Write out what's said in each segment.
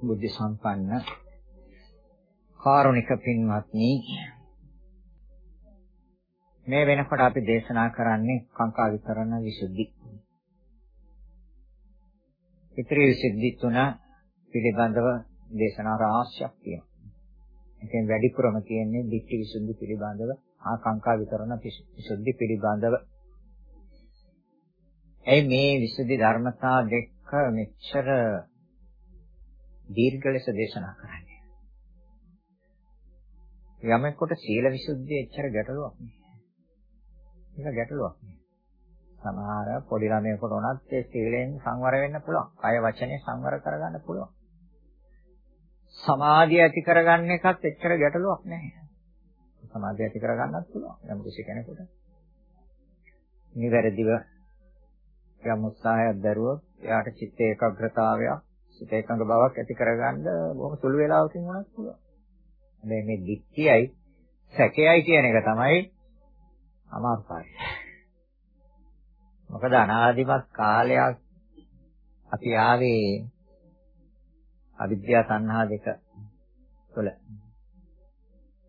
බුද්ධ සම්පන්න කාරුණික පින්වත්නි මේ වෙනකොට අපි දේශනා කරන්නේ කාංකා විතරණ විසුද්ධි. ඉතිරි විසුද්ධි තුන පිළිබඳව දේශනා රාශියක් තියෙනවා. ඒකෙන් වැඩිපුරම තියෙන්නේ ධිට්ඨි විසුද්ධි පිළිබඳව ආකාංකා විතරණ විසුද්ධි පිළිබඳව. ඒ මේ විසුද්ධි ධර්මතා දෙක මෙච්චර දීර්ඝ ලෙස දේශනා කරන්නේ. යමෙකුට සීල විසුද්ධිය එච්චර ගැටලුවක් නෑ. ඒක ගැටලුවක් නෑ. සමහර පොඩි ළමයෙකුට උනත් ඒ සීලෙන් සංවර වෙන්න පුළුවන්. කය වචනේ සංවර කරගන්න පුළුවන්. සමාධිය ඇති කරගන්න එකත් එච්චර ගැටලුවක් නැහැ. සමාධිය ඇති කරගන්නත් පුළුවන්. යම් කිසි කෙනෙකුට. නිවැරදිව යම් උත්සාහයක් දරුවොත් එයාට චිත්ත ඒකාග්‍රතාවයක් සිත එකඟ බවක් ඇති කරගන්න බොහොම සුළු වේලාවකින් වුණත් පුළුවන්. හැබැයි මේ දික්තියයි සැකයයි කියන එක තමයි අමාරුයි. මොකද අනාදිමත් කාලයක් අපි ආවේ අවිද්‍යා තණ්හා දෙක තුළ.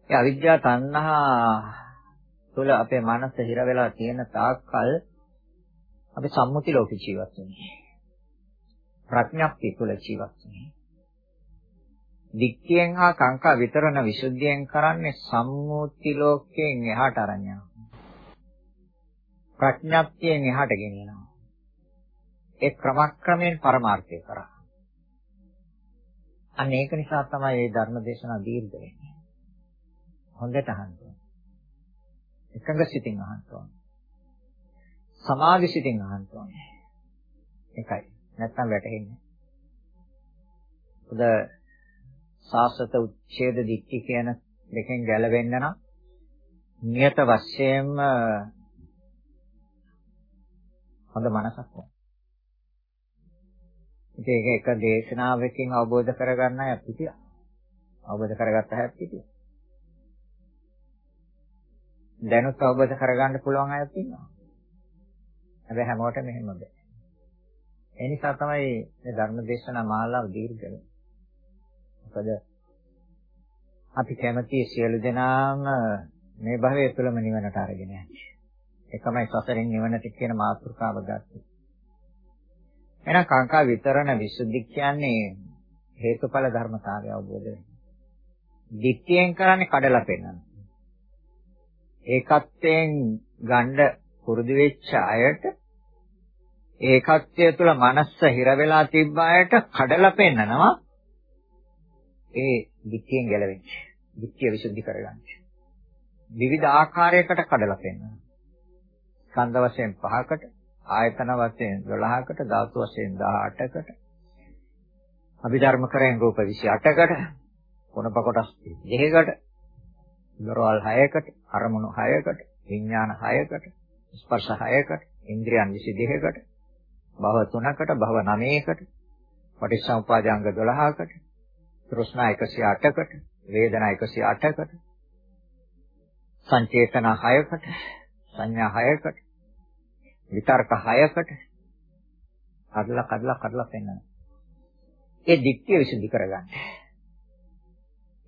ඒ අවිද්‍යා තණ්හා තුළ අපේ මනස හිර වෙලා තියෙන තාක්කල් අපි සම්මුති ලෝකේ ජීවත් වෙන්නේ. ප්‍රඥප්තිය තුළ ජීවත් වෙන්නේ. දික්තියෙන් හා කාංකා විතරණ විසුද්ධියෙන් කරන්නේ සම්මුති ලෝකයෙන් එහාට අරන් යනවා. ප්‍රඥප්තියෙන් එහාට ගෙනියනවා. ඒ ක්‍රමක්‍රමයෙන් පරමාර්ථය කරා. අන්න ඒක නිසා තමයි මේ ධර්ම දේශනා දීර්ඝ වෙන්නේ. හොඳට අහන්න ඕනේ. එකඟ සිතින් අහන්න ඕනේ. සමාධි සිතින් අහන්න ඕනේ. ඒකයි. නැත්තම් වැටහෙන්නේ. උද සාසත උච්ඡේද දික්ටි කියන දෙකෙන් ගැලවෙන්න නම් නියත වශයෙන්ම හොඳ මනසක් ඕන. ඉතින් ඒක එක දේශනාවකින් අවබෝධ කරගන්න අය පිටිය. අවබෝධ කරගත්ත හැටි පිටිය. දැනුත් අවබෝධ කරගන්න පුළුවන් අයත් ඉන්නවා. හැබැයි හැමෝටම එහෙම බෑ. ඒ නිසා තමයි මේ ධර්ම දේශනා මාලාව දීර්ඝ වෙන්නේ. මොකද අපි කැමති සියලු දෙනාම මේ භවයේ තුලම නිවනට අරගෙන යන්නේ. ඒකමයි සසරෙන් නිවනට කියන මාතෘකාව ගත්තේ. එහෙනම් කාංකා විතරණ විසුද්ධි කියන්නේ හේතුඵල ධර්මතාවය අවබෝධ වෙනවා. දික්තියෙන් කරන්නේ කඩලා පෙන්නන. ඒකත්වයෙන් ගණ්ඩ පුරුදු වෙච්ච අයට ඒකත්වය තුළ මනස හිර වෙලා තිබ්බ අයට කඩලා පෙන්නනවා ඒ ධිට්ඨියෙන් ගැලවෙන්න. ධිට්ඨිය විසුද්ධි කරගන්න. විවිධ ආකාරයකට කඩලා පෙන්නනවා. ස්කන්ධ වශයෙන් 5කට, ආයතන වශයෙන් 12කට, ධාතු වශයෙන් 18කට, අභිධර්ම කරෙන් රූප 28කට, කොනප කොටස් 2කට, දරවල් 6කට, අරමුණු 6කට, විඥාන 6කට, ස්පර්ශ 6කට, ඉන්ද්‍රියන් 22කට, භව 3කට භව 9කට පටිච්චසමුපාදාංග 12කට තෘෂ්ණා 108කට වේදනා 108කට සංචේතන 6කට සංඥා 6කට විතර්ක 6කට කඩලා කඩලා කඩලා පෙන්වනවා. ඒ දික්තිය විසඳි කරගන්න.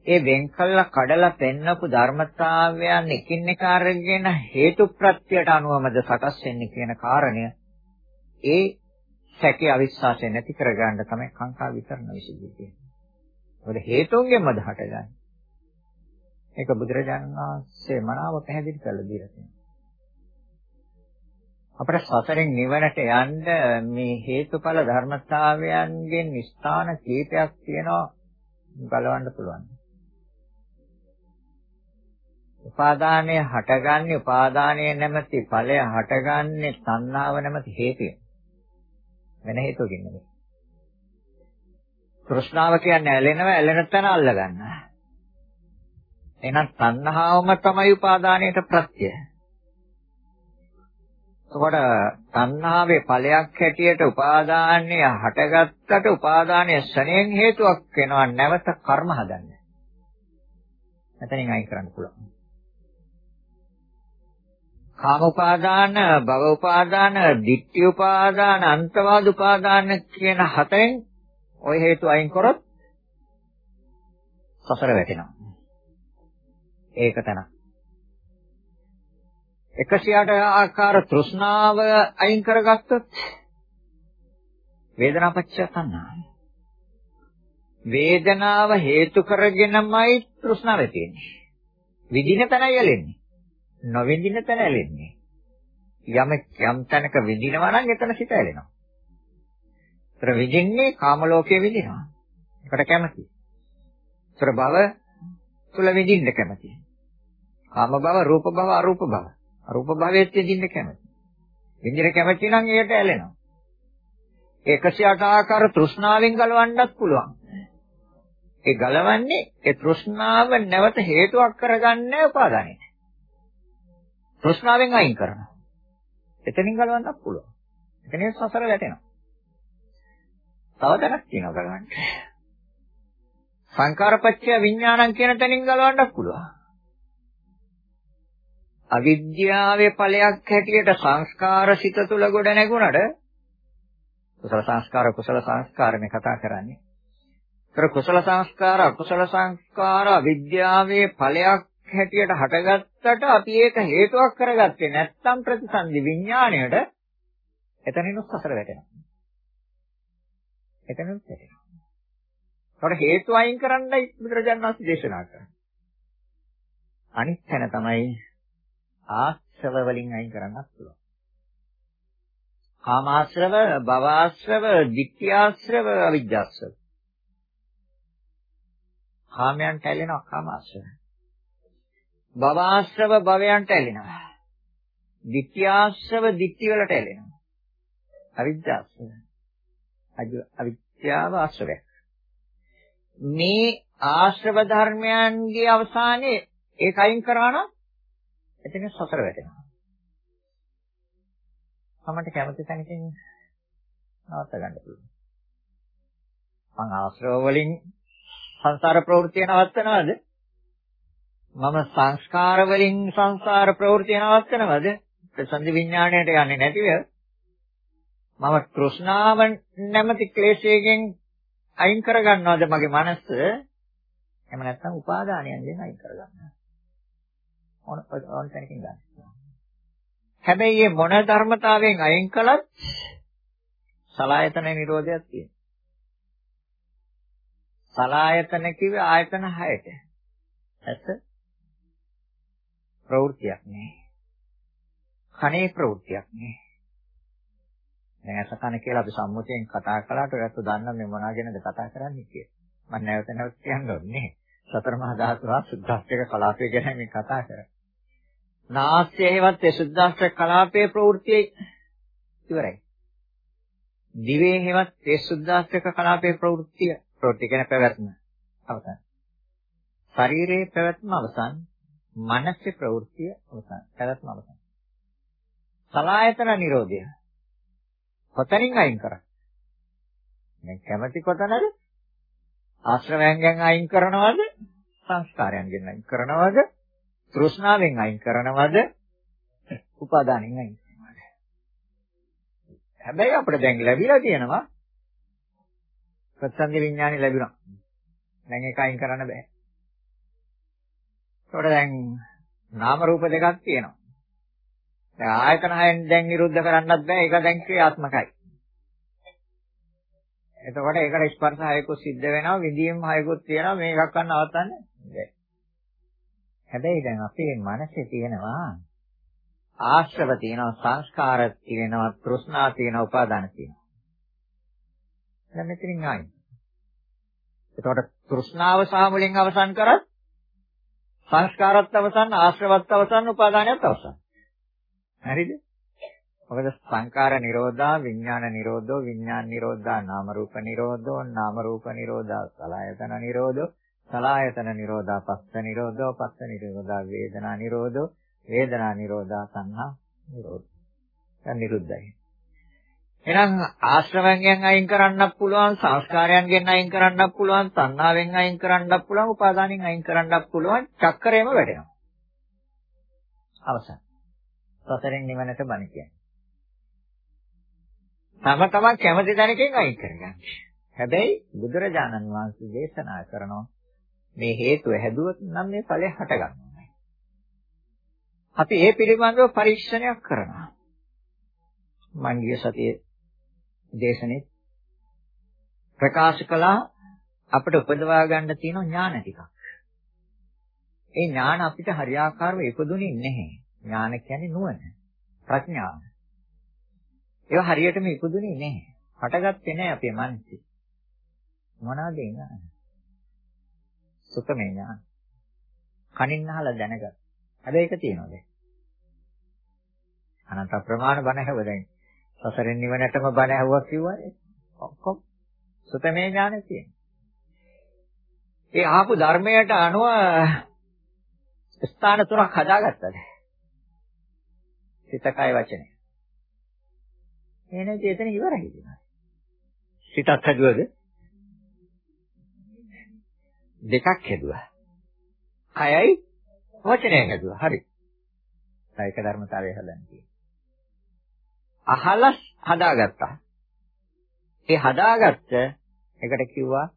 ඒ වෙන් කළා කඩලා පෙන්නපු ධර්මතාවයන් එකින් එක අරගෙන හේතු ප්‍රත්‍යයට අනුවමද සකස් වෙන්නේ කියන කාරණය ඒ සැකේ අවිශ්වාසය නැති කරගන්න තමයි කාංකා විතරණ විසඳිය කියන්නේ. මොකද හේතුන්ගෙන්ම දහටගන්නේ. ඒක බුදුරජාණන් වහන්සේ මනාව පැහැදිලි කරලා දීලා තියෙනවා. අපිට සසරෙන් නිවනට යන්න මේ හේතුඵල ධර්මතාවයන්ගෙන් ස්ථාන කීපයක් තියෙනවා ගලවන්න පුළුවන්. උපාදානය හටගන්නේ උපාදානය නැමැති ඵලය හටගන්නේ තණ්හාව නැමැති හේතුවෙන්. වෙන හේතුවකින් නෙමෙයි. තෘෂ්ණාව කියන්නේ ඇලෙනවා ඇලෙන තැන අල්ල ගන්නවා. එහෙනම් තණ්හාවම තමයි උපාදානයට ප්‍රත්‍යය. එතකොට තණ්හාවේ ඵලයක් හැටියට උපාදානය හටගත්තට උපාදානය ශරණයෙන් හේතුවක් වෙනවා නැවත කර්ම හදන්න. මෙතනින් අයින් කරන්න පුළුවන්. කාම උපාදාන, භව උපාදාන, ditthi උපාදාන, අන්තවාද උපාදාන කියන හතෙන් ওই හේතු අයින් කරොත් සසර වැටෙනවා. ඒක තමයි. 108 ආකාර තෘෂ්ණාව අයින් කරගත්තොත් වේදනාපච්චය තණ්හා. වේදනාව හේතු කරගෙනමයි තෘෂ්ණාව තියෙන්නේ. විදින තැනයි ඇලෙන්නේ. නොවිඳින තැන ඇලෙන්නේ. යම යම් තැනක විඳිනවා නම් එතන සිත ඇලෙනවා. ඒතර විඳින්නේ කාම ලෝකයේ විඳිනවා. ඒකට කැමති. ඒතර භව තුල විඳින්න කැමති. කාම භව, රූප භව, අරූප භව. අරූප භවයේත් විඳින්න කැමති. විඳින කැමති නම් ඒකට ඇලෙනවා. 108 ආකාර තෘෂ්ණාවෙන් ගලවන්නත් පුළුවන්. ඒ ගලවන්නේ ඒ තෘෂ්ණාව නැවත හේතුවක් කරගන්න උපාදානයි. තෘෂ්ණාවෙන් අයින් කරනවා. එතනින් ගලවන්නත් පුළුවන්. එතනින් සසර වැටෙනවා. තව දැනක් තියෙනවා ගලවන්න. සංකාරපච්චය විඥානං කියන තැනින් ගලවන්නත් පුළුවන්. අවිද්‍යාවේ ඵලයක් හැටියට සංස්කාර සිත තුළ ගොඩ නැගුණට කුසල සංස්කාර කුසල සංස්කාර මේ කතා කරන්නේ. ඒතර කුසල සංස්කාර අකුසල සංස්කාර අවිද්‍යාවේ ඵලයක් හැටියට හටගත්තට අපි ඒක හේතුවක් කරගත්තේ නැත්නම් ප්‍රතිසන්දි විඥාණයට එතනිනුත් සසර වැටෙනවා. එතනිනුත් වැටෙනවා. ඒකට හේතු අයින් කරන්නයි බුදුරජාණන් වහන්සේ දේශනා කරන්නේ. අනිත් තැන තමයි ආශ්‍රව වලින් අයින් කරන්නත් පුළුවන්. කාමාශ්‍රව, භවආශ්‍රව, ditthියාශ්‍රව, අවිජ්ජාශ්‍රව. කාමයන්ට ඇලෙනවා කාමාශ්‍රව. භවආශ්‍රව භවයන්ට ඇලෙනවා. ditthියාශ්‍රව ditthි වලට ඇලෙනවා. අවිජ්ජාශ්‍රව. අවිද්‍යාව ආශ්‍රවයක්. මේ ආශ්‍රව ධර්මයන්ගේ අවසානයේ ඒක අයින් කරා නම් එතන සසර වැටෙනවා. තමන්ට කැමති තැනකින් නවත්ත ගන්න පුළුවන්. මං ආශ්‍රව වලින් සංසාර ප්‍රවෘත්ති නවත්තනවද? මම සංස්කාර වලින් සංසාර ප්‍රවෘත්ති නවත්තනවද? ප්‍රසන්දි විඥාණයට යන්නේ නැතිව මම තෘෂ්ණාව නැමැති ක්ලේශයෙන් අයින් කරගන්නවද මගේ මනස? එහෙම නැත්නම් උපාදානයෙන් අයින් කරගන්නවා. ඕන ඕන තැනකින් ගන්න. හැබැයි මේ මොන ධර්මතාවයෙන් අයින් කළත් සලායතන නිරෝධයක් තියෙනවා. සලායතන කිව්වේ ආයතන 6ට. ඇස ප්‍රවෘත්තියක් නේ. කනේ ප්‍රවෘත්තියක් නේ. දැන් ඇස කන කියලා අපි සම්මුතියෙන් කතා කළාට ඔයත් දන්න මේ මොනවා ගැනද කතා කරන්නේ කියලා. මම නැවත නැවත කියන්න ඕනේ. සතර මහා ධාතු හා සුද්ධාස්තික කලාපය ගැන මේ කතා කරා. නාස්‍ය හේවත් ඒ සුද්ධාස්තික කලාපයේ ප්‍රවෘත්තිය ඉවරයි. දිවේ හේවත් ඒ සුද්ධාස්තික කලාපයේ ප්‍රවෘත්තිය ප්‍රවෘත්ති කියන පැවැත්ම අවසන්. ශරීරයේ පැවැත්ම අවසන්. මනසේ ප්‍රවෘත්තිය අවසන්. පැවැත්ම අවසන්. සලායතන නිරෝධය. කොතනින් අයින් කරන්නේ? දැන් කැමැති කොතනද? ආශ්‍රවයන්ගෙන් අයින් කරනවද? සංස්කාරයන්ගෙන් අයින් කරනවද? තෘෂ්ණාවෙන් අයින් කරනවද? උපාදානෙන් අයින් කරනවද? හැබැයි අපිට දැන් ලැබිලා තියෙනවා ප්‍රත්‍යන්ත විඥානි ලැබුණා. දැන් ඒක අයින් කරන්න බෑ. ඒකට දැන් නාම රූප දෙකක් තියෙනවා. දැන් ආයතන හයෙන් දැන් නිරුද්ධ කරන්නත් බෑ. ඒක දැන් ක්‍රියාත්මකයි. එතකොට ඒකට ස්පර්ශ හයකුත් සිද්ධ වෙනවා, විඳීම් හයකුත් තියෙනවා. මේකක් ගන්න අවතන්නේ බෑ. හැබැයි දැන් අපේ මනසේ තියෙනවා ආශ්‍රව තියෙනවා, සංස්කාර තියෙනවා, තෘෂ්ණා තියෙනවා, උපාදාන තියෙනවා. දැන් මෙතනින් ආයි. එතකොට තෘෂ්ණාව සහ මුලින් අවසන් කරත් සංස්කාරත් අවසන්, ආශ්‍රවත් අවසන්, උපාදානයත් අවසන්. හරිද? මොකද සංකාර නිරෝධා විඥාන නිරෝධෝ විඥාන නිරෝධා නාම රූප නිරෝධෝ නාම රූප නිරෝධා සලආයතන නිරෝධෝ සලආයතන නිරෝධා පස්ස නිරෝධෝ පස්ස නිරෝධා වේදනා නිරෝධෝ වේදනා නිරෝධා සංහා නිරෝධ. දැන් නිරුද්ධයි. එහෙනම් ආශ්‍රවයෙන් අයින් කරන්නත් පුළුවන් සංස්කාරයන්ගෙන් අයින් කරන්නත් පුළුවන් තණ්හාවෙන් අයින් කරන්නත් පුළුවන් උපාදානෙන් අයින් කරන්නත් පුළුවන් චක්‍රයම වැඩෙනවා. අවසන්. සතරෙන් නිවනට බණ කියන්නේ. තම තමන් කැමති තැනකින් අයින් කරගන්න. හැබැයි බුදුරජාණන් වහන්සේ දේශනා කරනවා මේ හේතුව හැදුවොත් නම් මේ ඵලය හට ගන්නවා. අපි ඒ පිළිබඳව පරීක්ෂණයක් කරනවා. මං ගිය සතියේ දේශනේ ප්‍රකාශ කළා අපිට උපදවා ගන්න තියෙන ඥාන ටිකක්. ඒ ඥාන අපිට හරියාකාරව ඉපදුනේ නැහැ. ඥාන කියන්නේ නුවණ, ප්‍රඥාව. ඒවා හරියටම ඉපදුනේ නැහැ. හටගත්තේ නැහැ අපේ මනසේ. මොනවද ඒ ඥාන? සුඛමේ ඥාන. කනින් අහලා දැනගත්. හැබැයි ඒක තියෙනවද? අනන්ත ප්‍රමාණ බණ හැව දැන්. සසරෙන් නිවනටම බණ ඇහුවා කිව්වනේ. ඔක්කොම සුතමේ ඥානෙ තියෙනවා. ඒ ආපු ධර්මයට අනුව ස්ථාන තුනක් හදාගත්තද? සිත කය වචනය. එහෙනම් එතන ඉවරයි කියනවා. සිතක් හදුවද? දෙකක් හැදුවා. කයයි වචනය හැදුවා. හරි. ඒක ධර්මතාවය හදන්න. අහලා හදාගත්තා. ඒ හදාගත්ත එකට කිව්වා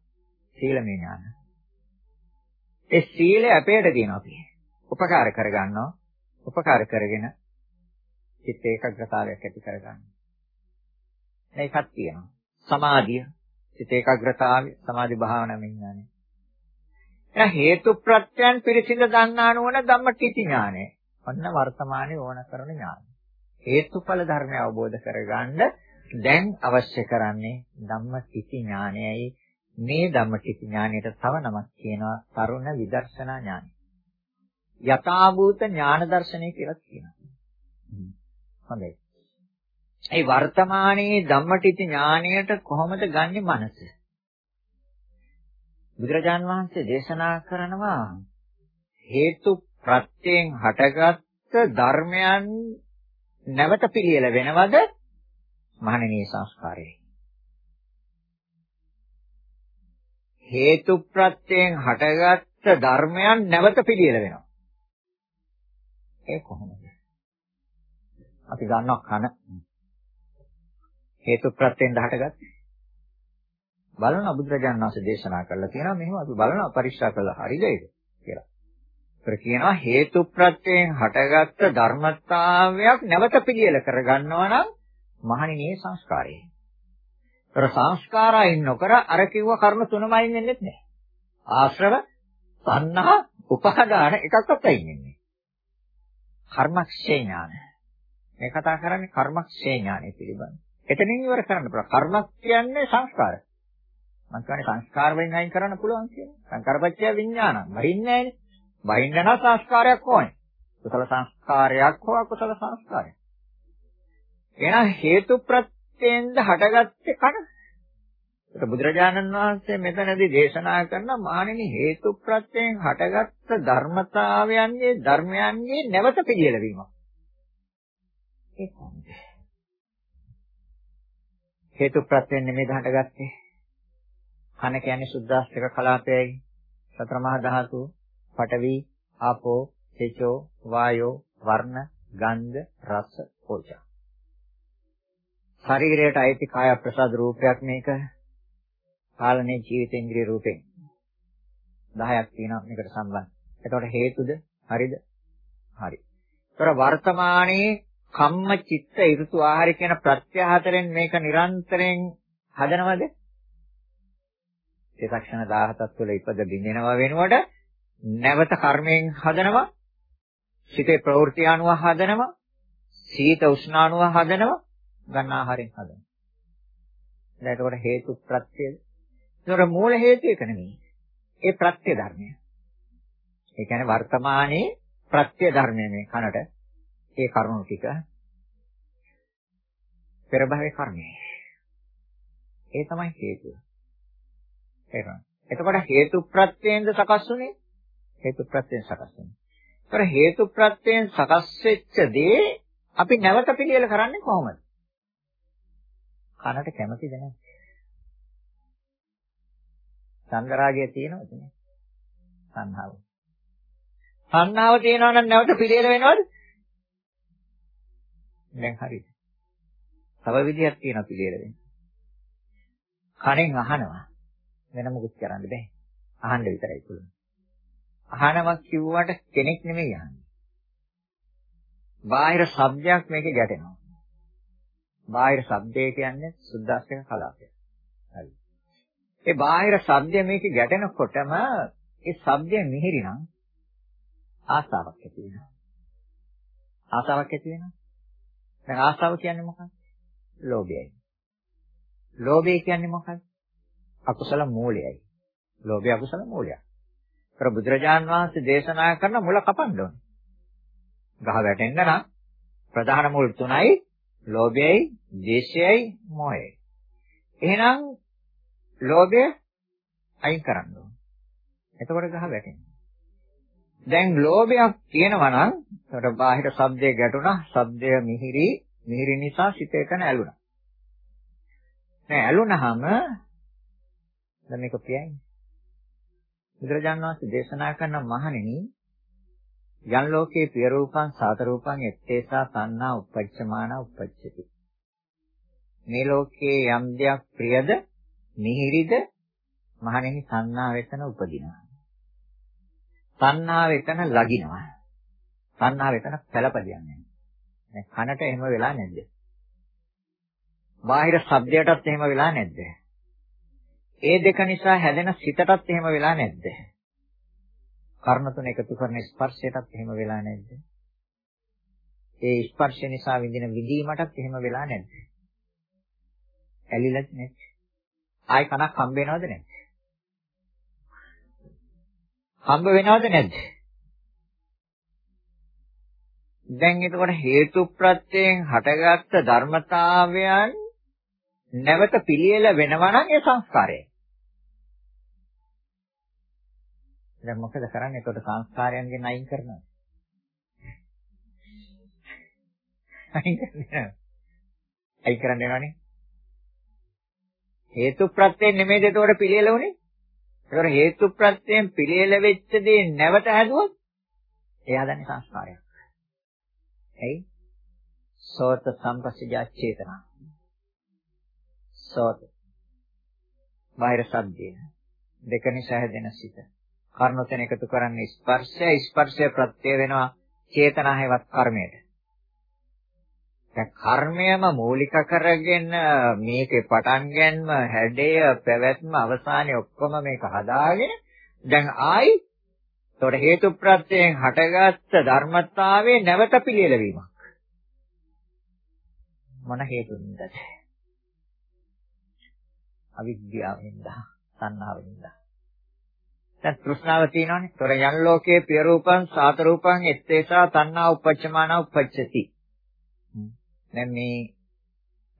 සීලමය ඥාන. ඒ සීලය අපේට තියෙනවා අපි. උපකාර කරගන්නවා. උපකාර කරගෙන චිත්ත ඒකාග්‍රතාවයක් ඇති කරගන්නවා. මේකක් තියෙනවා. සමාධිය, චිත්ත ඒකාග්‍රතාවය, සමාධි භාවනා විඥානය. එන හේතු ප්‍රත්‍යයන් පිරිසිඳ දන්නා නොවන ධම්මටිති ඥානය. ඔන්න වර්තමානයේ ඕන කරන ඥානය. හේතුඵල ධර්මය අවබෝධ කරගන්න දැන් අවශ්‍ය කරන්නේ ධම්මටිති ඥානයයි. මේ ධම්මටිති ඥානයට තව නමක් කියනවා තරුණ විදර්ශනා ඥානය. යථාභූත ඥාන දර්ශනය කියලා කියනවා. හොඳයි. ඒ වර්තමානයේ ධම්මටිති ඥාණයට කොහොමද ගන්නෙ මනස? බුදුරජාන් වහන්සේ දේශනා කරනවා හේතු ප්‍රත්‍යයෙන් හටගත් ධර්මයන් නැවත පිළියෙල වෙනවද? මහණෙනි සංස්කාරයයි. හේතු ප්‍රත්‍යයෙන් හටගත් ධර්මයන් නැවත පිළියෙල වෙනවා. ඒ කොහොමද? අපි ගන්නවා කන හේතු ප්‍රත්‍යයෙන් හටගත්තේ. බලන බුදුරජාණන් වහන්සේ දේශනා කරලා තියෙනවා මෙහෙම අපි බලනවා පරික්ෂා කළා හරිද ඒක කියලා. ඒතර කියනවා හේතු ප්‍රත්‍යයෙන් හටගත්ත ධර්මතාවයක් නැවත පිළියෙල කරගන්නවා නම් මහණෙනි සංස්කාරයයි. ඒතර සංස්කාරයන් නොකර අර කිව්ව කර්ම තුනම අයින් වෙන්නේ නැහැ. ආශ්‍රව, සංහා, උපාදාන එකක්වත් අයින් වෙන්නේ. කර්මක්ෂේ ඥාන. මේ කතා කරන්නේ කර්මක්ෂේ ඥානය පිළිබඳ. එතනින් ඉවර කරන්න පුළුවන්. කර්මක් කියන්නේ සංස්කාර. මම කියන්නේ සංස්කාර වලින් අයින් කරන්න පුළුවන් කියන්නේ. සංකාරපච්චය විඥාන. බහින්නේ නැහැනේ. බහින්න නම් සංස්කාරයක් ඕනේ. කුසල සංස්කාරයක් හෝ අකුසල සංස්කාරයක්. එහෙනම් හේතු ප්‍රත්‍යෙන්ද හටගත්තේ කන. ඒක බුදුරජාණන් වහන්සේ මෙතනදී දේශනා කරන මානෙනි හේතු ප්‍රත්‍යයෙන් හටගත්ත ධර්මතාවයන්ගේ ධර්මයන්ගේ නැවත පිළියෙල වීමක්. ඒ කොහොමද? හේතු ප්‍රත්‍යයෙන් නෙමෙයි හටගත්තේ. කන කියන්නේ සුද්දාස්තික කලාපයයි. සතර මහා ධාතු, පඨවි, ආපෝ, තේජෝ, වායෝ, වර්ණ, ගන්ධ, රස, පෝෂා. ශරීරයට අයිති කාය ප්‍රසාද රූපයක් මේක කාලනේ ජීවිතේන්ද්‍රිය රූපෙන් 10ක් තියෙනවා මේකට සම්බන්ධ. එතකොට හේතුද? හරිද? හරි. ඒතර වර්තමානයේ කම්ම චිත්ත ඍතු ආහාර කියන ප්‍රත්‍ය හතරෙන් මේක නිරන්තරයෙන් හදනවද? චිත්තක්ෂණ 17ක් තුළ ඉපද බින්දෙනවා වෙනුවට නැවත කර්මයෙන් හදනවා සිතේ ප්‍රවෘත්ති අනුව හදනවා සීත උෂ්ණ අනුව හදනවා ගන්න ආහාරයෙන් හදනවා. දැන් එතකොට හේතු ප්‍රත්‍යද ඒතකොට මූල හේතු එක නෙමෙයි. ඒ ප්‍රත්‍ය ධර්මය. ඒ කියන්නේ වර්තමානයේ ප්‍රත්‍ය ධර්මය මේ කනට. ඒ කරුණු ටික. පෙර භවයේ කර්මය. ඒ තමයි හේතුව. එහෙනම්. එතකොට හේතු ප්‍රත්‍යයෙන්ද සකස් වුනේ? හේතු ප්‍රත්‍යයෙන් සකස් වෙනවා. ඒතර හේතු ප්‍රත්‍යයෙන් සකස් වෙච්ච දේ අපි නැවත පිළියෙල කරන්නේ කොහොමද? කනට කැමතිද නැද්ද? සංගරාගය තියෙනවද නේ? සංහාව. සංහාව තියෙනවා නම් නැවත පිළියෙල වෙනවද? දැන් හරිද? තව විදියක් තියෙනවා පිළියෙල වෙන්න. කණෙන් අහනවා. වෙන මොකුත් කරන්න බෑ. අහන්න විතරයි පුළුවන්. අහනවා කිව්වට කෙනෙක් නෙමෙයි අහන්නේ. බාහිර ශබ්දයක් මේකේ ගැටෙනවා. බාහිර ශබ්දය කියන්නේ සුද්දාස්තික කලාපය. හරි. ඒ බාහිර ශබ්දය මේකේ ගැටෙනකොටම ඒ ශබ්දය මිහිරි නම් ආසාවක් ඇති වෙනවා. ආසාවක් ඇති වෙනවා. දැන් ආසාව කියන්නේ මොකක්ද? ලෝභයයි. ලෝභය කියන්නේ මොකක්ද? අකුසල මූලයයි. ලෝභය අකුසල මූලයක්. කර බුදුරජාන් වහන්සේ දේශනා කරන මුල කපන්න ඕනේ. ගහ වැටෙන්න නම් ප්‍රධාන මුල් තුනයි ලෝභයයි, ද්වේෂයයි, මොහයයි. එහෙනම් ලෝභය අයින් කරන්න ඕනේ. එතකොට ගහ වැටෙනවා. දැන් ලෝභයක් තියෙනවා නම් ඒකට බාහිර ශබ්දය ගැටුණා, ශබ්දය මිහිරි, මිහිරි නිසා සිත එකන ඇලුනා. නෑ ඇලුනහම දැන් මේක ප්‍රියයි. බුදුරජාණන් වහන්සේ දේශනා කරන මහණෙනි යන් ලෝකේ පිය රූපං සාත රූපං එත්තේසා සන්නා උපච්චමාන උපච්චති. මේ ලෝකේ යම් දෙයක් ප්‍රියද මිහිරිද මහණෙනි සන්නා වෙතන උපදිනවා. සන්නා වෙතන ලගිනවා. සන්නා වෙතන පළපදියන්නේ නැහැ කනට එහෙම වෙලා නැද්ද? බාහිර ශබ්දයටත් එහෙම වෙලා නැද්ද? ඒ දෙක නිසා හැදෙන සිතටත් එහෙම වෙලා නැද්ද? කර්ණ තුන එකතු කරන ස්පර්ශයටත් එහෙම වෙලා නැද්ද? ඒ ස්පර්ශ නිසා විඳින විඳීමටත් එහෙම වෙලා නැද්ද? ඇලිලත් නැද්ද? ආයි කනක් හම්බ වෙනවද නැද්ද? හම්බ වෙනවද නැද්ද? දැන් එතකොට හේතු ප්‍රත්‍යයෙන් හටගත්ත ධර්මතාවයන් නැවත පිළියෙල වෙනවා නම් ඒ සංස්කාරයයි. දැන් මොකද කරන්නේ? එතකොට සංස්කාරයන්ගෙන් අයින් කරනවා. අයින් කරන්නේ. අයින් කරන්න වෙනවනේ. හේතු ප්‍රත්‍යයෙන් නෙමෙයිද එතකොට පිළියෙල උනේ? ඒතකොට හේතු ප්‍රත්‍යයෙන් පිළියෙල වෙච්ච දේ නැවත හැදුවොත් එයා දන්නේ සංස්කාරයක්. එයි සෝත සම්පස්සජා චේතනා සෝත බාහිර සද්දය දෙක නිසා හැදෙන සිත කර්ණතෙන එකතු කරන්නේ ස්පර්ශය ස්පර්ශය ප්‍රත්‍ය වෙනවා චේතනාවේවත් කර්මයට. දැන් කර්මයම මූලික කරගෙන මේකේ පටන් ගැනීම හැඩය පැවැත්ම අවසානයේ ඔක්කොම මේක හදාගෙන දැන් ආයි ඒතකොට හේතු ප්‍රත්‍යයෙන් හටගත්ත ධර්මතාවයේ නැවත පිළියෙල වීමක් මොන හේතුන්ද අවිද්‍යාවෙන්ද තණ්හාවෙන්ද දැන් තෘෂ්ණාව තියෙනවානේ. ତොර යන් ලෝකයේ පිය රූපං සාත රූපං එත්තේසා තණ්හා උපච්චමාන උපච්චති. දැන් මේ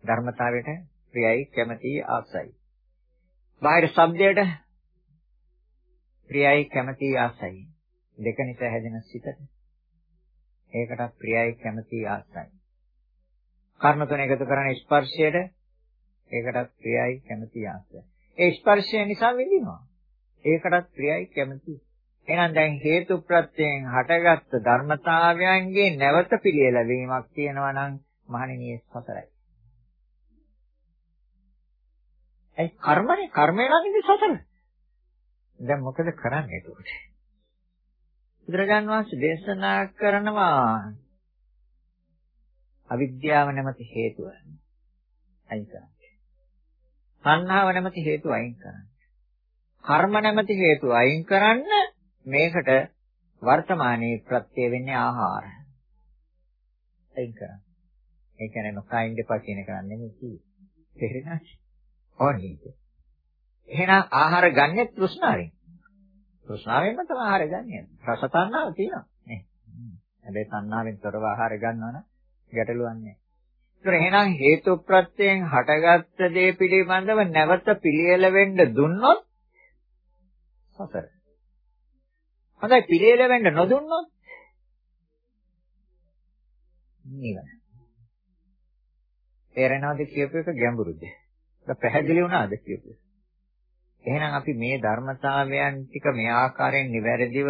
ධර්මතාවයට ප්‍රියයි කැමැති ආසයි. බාහිර ශබ්දයට ප්‍රියයි කැමැති ආසයි. දෙක නිසා හැදෙන සිතට ඒකට ප්‍රියයි කැමැති ආසයි. කර්ණ තුන එකතු කරන ස්පර්ශයට ඒකටත් ප්‍රියයි කැමති ආසය. ඒ ස්පර්ශය නිසා විඳිනවා. ඒකටත් ප්‍රියයි කැමති. එහෙනම් දැන් හේතු ප්‍රත්‍යයෙන් හටගත්තු ධර්මතාවයන්ගේ නැවත පිළියෙල වීමක් කියනවා නම් මහණෙනිය සසරයි. ඒ කර්මනේ කර්මය නම් ඉන්නේ සතර. දැන් මොකද කරන්නේ එතකොට? බුදුරජාන් වහන්සේ දේශනා කරනවා අවිද්‍යාව නැමැති හේතුව අයින් කරන්න. සංහාව නැමැති හේතුව අයින් කරන්න. කර්ම නැමැති හේතුව අයින් කරන්න මේකට වර්තමානයේ ප්‍රත්‍ය වෙන්නේ ආහාර. අයින් කරන්න. ඒ කියන්නේ නොකයින් දෙපා කියන එක නෙමෙයි කිව්වේ. තේරෙනවද? ඕනේ. එහෙනම් ආහාර ගන්නෙ තෘෂ්ණාවෙන්. තෘෂ්ණාවෙන්ම තමයි ආහාර ගන්නෙ. රස තණ්හාව තියෙනවා. නේ. හැබැයි තණ්හාවෙන් තොරව ආහාර ගන්නවා නම් ගැටලුවක් නැහැ. ඒතර එහෙනම් හේතු ප්‍රත්‍යයෙන් හටගත්ත දේ පිළිබඳව නැවත පිළියෙල වෙන්න දුන්නොත් සසර. හොඳයි පිළියෙල වෙන්න නොදුන්නොත් නිවන. තේරෙනවද කියපු එක ගැඹුරුද? ඒක පැහැදිලි වුණාද කියපු එක? එහෙනම් අපි මේ ධර්මතාවයන් ටික මේ ආකාරයෙන් නිවැරදිව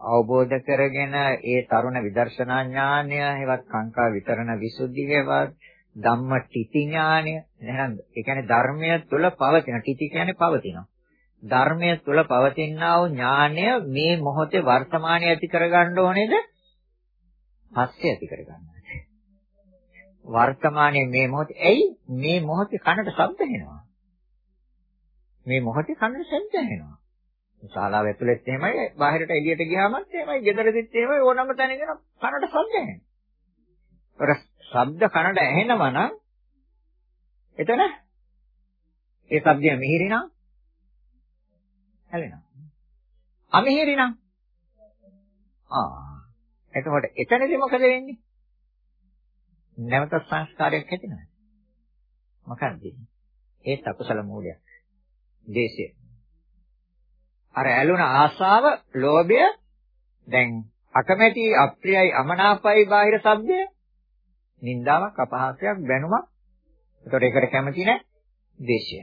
අවබෝධ කරගෙන ඒ තරුණ විදර්ශනා ඥානය හෙවත් කාංකා විතරණ විසුද්ධිය හෙවත් ධම්ම ටිති ඥානය එහෙනම් ඒ කියන්නේ ධර්මය තුළ පවතින ටිති කියන්නේ පවතිනවා ධර්මය තුළ පවතිනා වූ ඥානය මේ මොහොතේ වර්තමානයේ ඇති කරගන්න ඕනේද? පස්සේ ඇති කරගන්න වර්තමානයේ මේ මොහොතේ. ඇයි? මේ මොහොතේ කනට ශබ්ද එනවා මේ මොහොතේ කනට ශබ්ද එනවා ශාලාව ඇතුළෙත් එහෙමයි බාහිරට එළියට ගියාමත් එහෙමයි ගෙදරදිත් එහෙමයි ඕනම තැනක කනට ශබ්ද ඇහෙනවා. ඒතර ශබ්ද කනට ඇහෙනවා නම් එතන ඒ ශබ්දය මිහිරි නම් හැලෙනවා. අමිහිරි නම් ආ එතකොට එතනදී මොකද වෙන්නේ? නැවත සංස්කාරයක් හැදෙනවා. මොකක්ද? ඒ තපසල මූලයක්. දේශය. අර ඇලුන ආශාව, ලෝභය දැන් අකමැති, අප්‍රියයි, අමනාපයි බාහිර શબ્දය නින්දාවක්, අපහාසයක්, බැනුමක්. ඒකට ඒකට කැමති නැහැ. දේශය.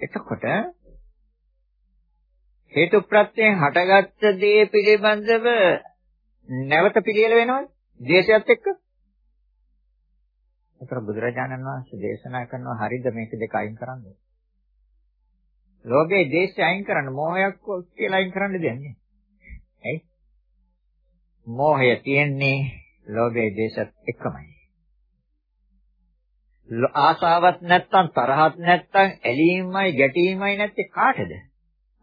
එතකොට හේතු ප්‍රත්‍යයෙන් හටගත්ත දේ පිළිබඳව නැවත පිළියෙල වෙනවද? දේශයත් එක්ක? ඒතර බුදුරජාණන් වහන්සේ දේශනා කරනවා හරිද මේක දෙක අයින් කරන්නේ? ලෝභයේ දේශය අයින් කරන්න මෝහයක් කියලා අයින් කරන්න දෙන්නේ. ඇයි? මෝහය තියෙන්නේ ලෝභයේ දේශත් එක්කමයි. ආසාවක් නැත්තම් තරහක් නැත්තම් ඇලීමයි ගැටීමයි නැත්තේ කාටද?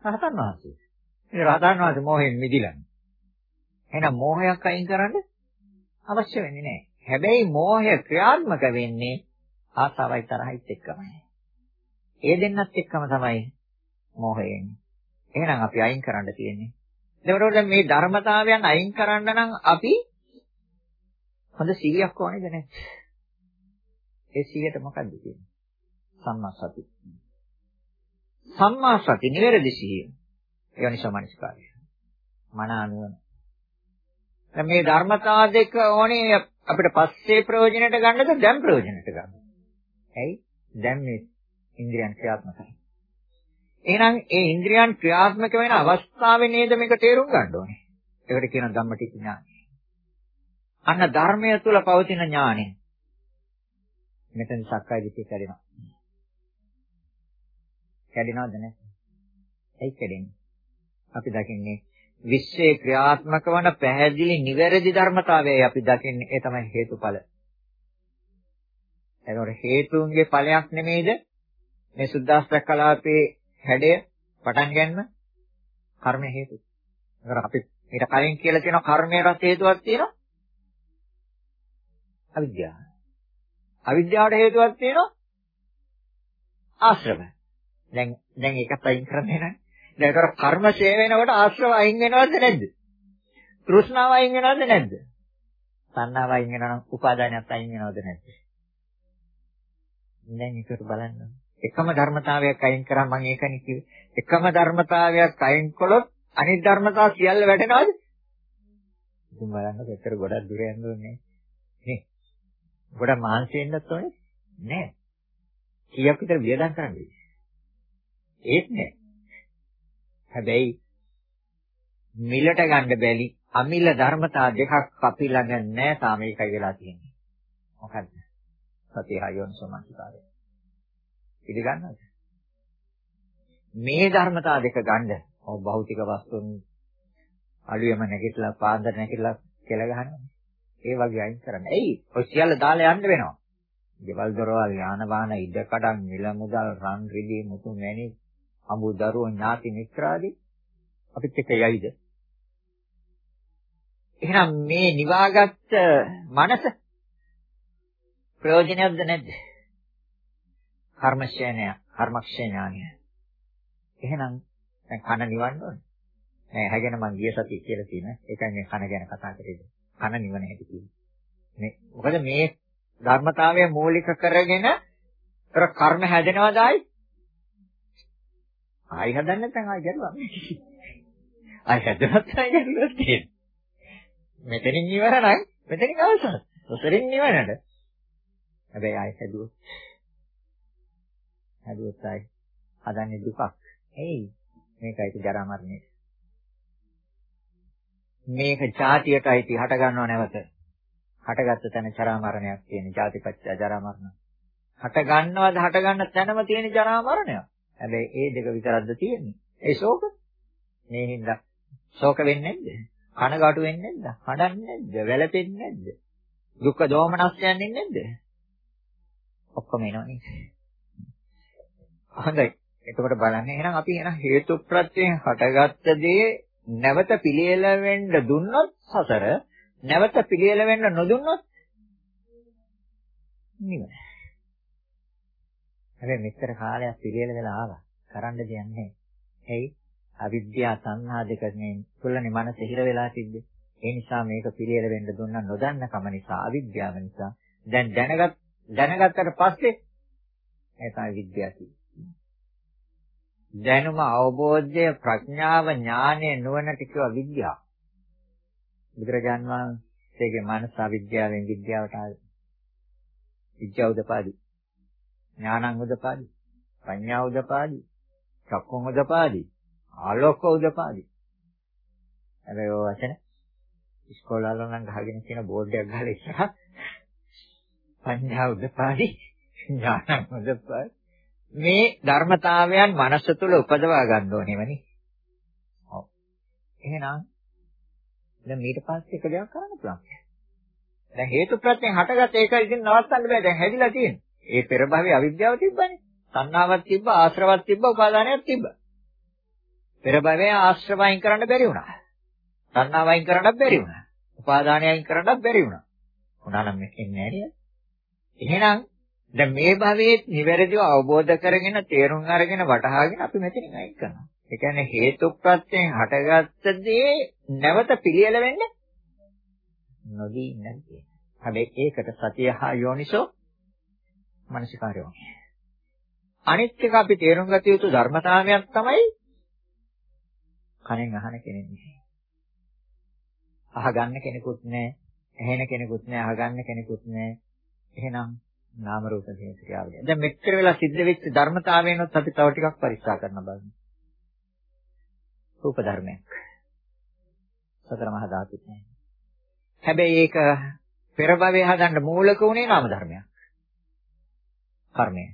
රහතන් වහන්සේ. ඉතින් රහතන් වහන්සේ මෝහයෙන් මිදිලා. එහෙනම් මෝහයක් අයින් කරන්න අවශ්‍ය වෙන්නේ නැහැ. හැබැයි මෝහය ක්‍රියාත්මක වෙන්නේ ආසාවයි තරහිත් එක්කමයි. ඒ දෙන්නත් එක්කම තමයි මෝහයෙන්. එහෙනම් අපි අයින් කරන්න තියෙන්නේ. එතකොට මේ ධර්මතාවයන් අයින් කරන්න නම් අපි හොඳ 100ක් ඕනේද නැද්ද? ඒ 100ට මොකක්ද කියන්නේ? සම්මා සති. සම්මා සති නිවැරදි සිහිය. යෝනිසමනස්කාරය. මන අනුවන. දැන් මේ ධර්මතාව දෙක ඕනේ අපිට පස්සේ ප්‍රයෝජනයට ගන්නද දැන් ප්‍රයෝජනයට ගන්නද? ඇයි? දැන් මේ ඉන්ද්‍රියන් ක්‍රියාත්මකයි. එහෙනම් ඒ ඉන්ද්‍රියන් ක්‍රියාත්මක වෙන අවස්ථාවේ නේද මේක තේරුම් ගන්න ඕනේ. ඒකට කියන ධම්මටිච්ච ඥානය. අන්න ධර්මය තුළ පවතින ඥානය. මෙතන සක්කාය දිට්ඨිය කැඩෙනවා. කැඩෙනවද නැත්නම්? ඇයි කැඩෙන්නේ? අපි දකින්නේ විශ්වයේ ක්‍රියාත්මක වන පැහැදිලි නිවැරදි ධර්මතාවයයි අපි දකින්නේ. ඒ තමයි හේතුඵල. එතකොට හේතුන්ගේ ඵලයක් නෙමෙයිද? මේ සුද්දාස්ත්‍ර කලාපේ හැඩය පටන් ගන්න කර්ම හේතු. ඒකර අපි ඊට කලින් කියලා තියෙන කර්මයේ රස හේතුවක් තියෙනවා. අවිද්‍යාව. අවිද්‍යාවට හේතුවක් තියෙනවා. ආශ්‍රව. දැන් දැන් ඒකත් අයින් කරන්නේ නැහැ. දැන් ඒතර කර්ම ඡේ වෙනකොට ආශ්‍රව අයින් වෙනවද නැද්ද? තෘෂ්ණාව අයින් වෙනවද නැද්ද? සංනාව අයින් වෙනවා නම් උපාදානයත් අයින් වෙනවද නැද්ද? දැන් ඒකට බලන්න. එකම ධර්මතාවයක් අයින් කරා මම ඒකනේ කිව්වේ. එකම ධර්මතාවයක් අයින් කළොත් අනිත් ධර්මතාව සියල්ල වැටෙනවද? ඉතින් බලන්න කොච්චර ගොඩක් දුර යන්න ඕනේ. නේ. ගොඩක් මහන්සි වෙන්නත් ඕනේ. නෑ. කීයක් විතර වියදම් කරන්නේ? ඒත් නෑ. හැබැයි මිලට ගන්න බැලි අමිල ධර්මතා දෙකක් අපි ළඟ නෑ තාම ඒකයි වෙලා තියෙන්නේ. මොකද්ද? සතිය හයෝන් සමාධිකාරය. පිළිගන්නවද? මේ ධර්මතා දෙක ගන්න. ඔව් භෞතික වස්තුන් අලුයම නැගිටලා පාන්දර නැගිටලා කෙල ගහනවා. ඒ වගේ අයින් කරන්න. එයි ඔය සියල්ල දාලා යන්න වෙනවා. ගෙවල් දොරවල් යාන වාහන ඉඩ කඩන් මිල මුදල් රන් රිදී මුතු මැණි අඹු දරුවෝ ඥාති මිත්‍රාදී අපිත් එක්ක යයිද? එහෙනම් මේ නිවාගත් මනස ප්‍රයෝජනයක්ද නැද්ද? කර්මශේනය, කර්මක්ෂේ ඥානය. එහෙනම් දැන් කන නිවන්න ඕනේ. නෑ හැගෙන මං ගිය සතිය කියලා තියෙන. ඒකයි මේ කන ගැන කතා කරේ. කන නිවන හැටි කියන්නේ. මේ මොකද මේ ධර්මතාවය මූලික කරගෙන අර කර්ම හැදෙනවද ආයි? ආයි හදන්න නැත්නම් ආයි ගැලුවා. ආයි හැදෙන්නත් ආයි ගැලුවා තියෙන්නේ. මෙතනින් ඉවර නම් මෙතනින් අවසන්. උතරින් නිවනට. හැබැයි ආයෙ හැදුවොත් හැදුවොත් ආයෙ හදන්නේ දුකක්. එයි මේකයි ජරා මරණය. මේක જાතියට අයිති හට ගන්නව නැවත. හටගත්ත තැන ජරා මරණයක් තියෙන જાතිපච්ච ජරා මරණ. හට ගන්නවද හට ගන්න තැනම තියෙන ජරා මරණයක්. හැබැයි ඒ දෙක විතරක්ද තියෙන්නේ. ඒ ශෝක. මේ හින්දා ශෝක වෙන්නේ නැද්ද? කනගාටු වෙන්නේ නැද්ද? හඬන්නේ නැද්ද? වැළපෙන්නේ නැද්ද? දුක්ඛ දෝමනස්යන් ඉන්නේ නැද්ද? ඔක්කොම එනවනේ. හොඳයි. එතකොට බලන්න එහෙනම් අපි එහෙනම් හේතු ප්‍රත්‍යයෙන් හටගත්ත දේ නැවත පිළියෙල වෙන්න දුන්නොත් සසර නැවත පිළියෙල වෙන්න නොදුන්නොත් නිවන. හැබැයි මෙච්චර කාලයක් පිළියෙල වෙලා ආවා. කරන්න දෙයක් නැහැ. ඇයි? අවිද්‍යාව සංහා දෙකනේ තුලනේ මනස හිර වෙලා තිබ්බේ. ඒ නිසා මේක පිළියෙල වෙන්න දුන්න නොදන්න කම නිසා අවිද්‍යාව නිසා දැන් දැනගත් දැනගත්තට පස්සේ ඒ තමයි විද්‍යාව කියන්නේ. දැනුම අවබෝධය ප්‍රඥාව ඥානය නුවණට කියව විද්‍යාව. බුදුරජාන් වහන්සේගේ මනස අවිද්‍යාවෙන් විද්‍යාවට ආවේ. විද්‍යාව උදපාදි. ඥානං උදපාදි. ප්‍රඥා උදපාදි. චක්කුං උදපාදි. ආලෝක උදපාදි. හැබැයි ඔය වචන ඉස්කෝලේ වල නම් ගහගෙන තියෙන බෝඩ් එකක් ගහලා ඉස්සරහ පඤ්ඤා උදපාදි ඥාන උදපාදි මේ ධර්මතාවයන් මනස තුළ උපදවා ගන්න ඕනේවනේ. ඔව්. එහෙනම් දැන් ඊට පස්සේ එක දෙයක් කරන්න පුළුවන්. දැන් හේතු ප්‍රත්‍යයෙන් හටගත් ඒක ඉතින් නවත්තන්න බෑ. දැන් හැදිලා තියෙන්නේ. ඒ පෙර භවයේ අවිද්‍යාව තිබ්බනේ. සංනාවක් තිබ්බ, ආශ්‍රවක් තිබ්බ, උපාදානයක් තිබ්බ. පෙර භවයේ ආශ්‍රවයින් කරන්න බැරි වුණා. තණ්හාවයින් කරන්නත් බැරි වුණා. උපාදානයයින් කරන්නත් බැරි වුණා. වුණා නම් එන්නේ නෑ එහෙනම් දැන් මේ භවයේ නිවැරදිව අවබෝධ කරගෙන තේරුම් අරගෙන වටහාගෙන අපි මෙතනින් අයින් කරනවා. ඒ කියන්නේ හේතු ප්‍රත්‍යයෙන් හටගත්ත දේ නැවත පිළියෙල වෙන්නේ නොදී නැති. හැබැයි ඒකට සතිය හා යෝනිසෝ මනසිකාරය අනිත් එක අපි තේරුම් ගත යුතු ධර්මතාවයක් තමයි කණෙන් අහන කෙනෙක් නෙවෙයි. අහගන්න කෙනෙකුත් නැහැ. ඇහෙන කෙනෙකුත් නැහැ. අහගන්න කෙනෙකුත් නැහැ. එහෙනම් නාම රූප දෙක ක්‍රියාවලිය. දැන් මෙච්චර වෙලා සිද්ධ වෙච්ච ධර්මතාවයනොත් අපි තව ටිකක් පරික්ෂා කරන්න බලමු. රූප ධර්මයක්. සතර මහා ධාතුත් නැහැ. හැබැයි ඒක පෙර භවයේ හදන්න මූලික උනේ නාම ධර්මයක්. කර්මය.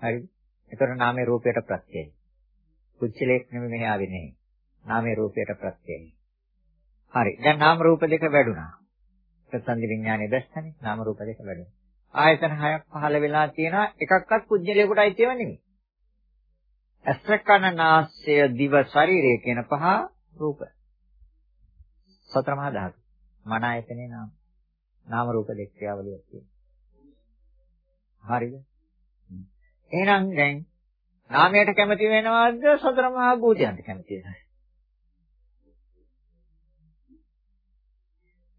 හරිද? ඒතර නාමයේ රූපයට ප්‍රත්‍යයයි. කුච්චලයක් නෙමෙයි මෙහි ආවේ නැහැ. නාමයේ රූපයට ප්‍රත්‍යයයි. හරි. දැන් නාම රූප දෙක වැඩුණා. ප්‍රසන්න විඥානයේ දැස්සනේ නාම රූප දෙක වැඩුණා. ආයතන හයක් පහළ වෙලා තියෙනවා එකක්වත් පුජ්‍යලයකට අයිතිව නෙමෙයි. අස්ත්‍රකන නාසය දිව ශරීරය කියන පහ රූප. සතර මහා ධාතු. මන ආයතනේ නාම. නාම රූප දෙක ක්‍රියාවලියක් තියෙනවා. හරිද? එහෙනම් දැන් නාමයට කැමති වෙනවද සතර මහා භූතයන්ට කැමති වෙනවද?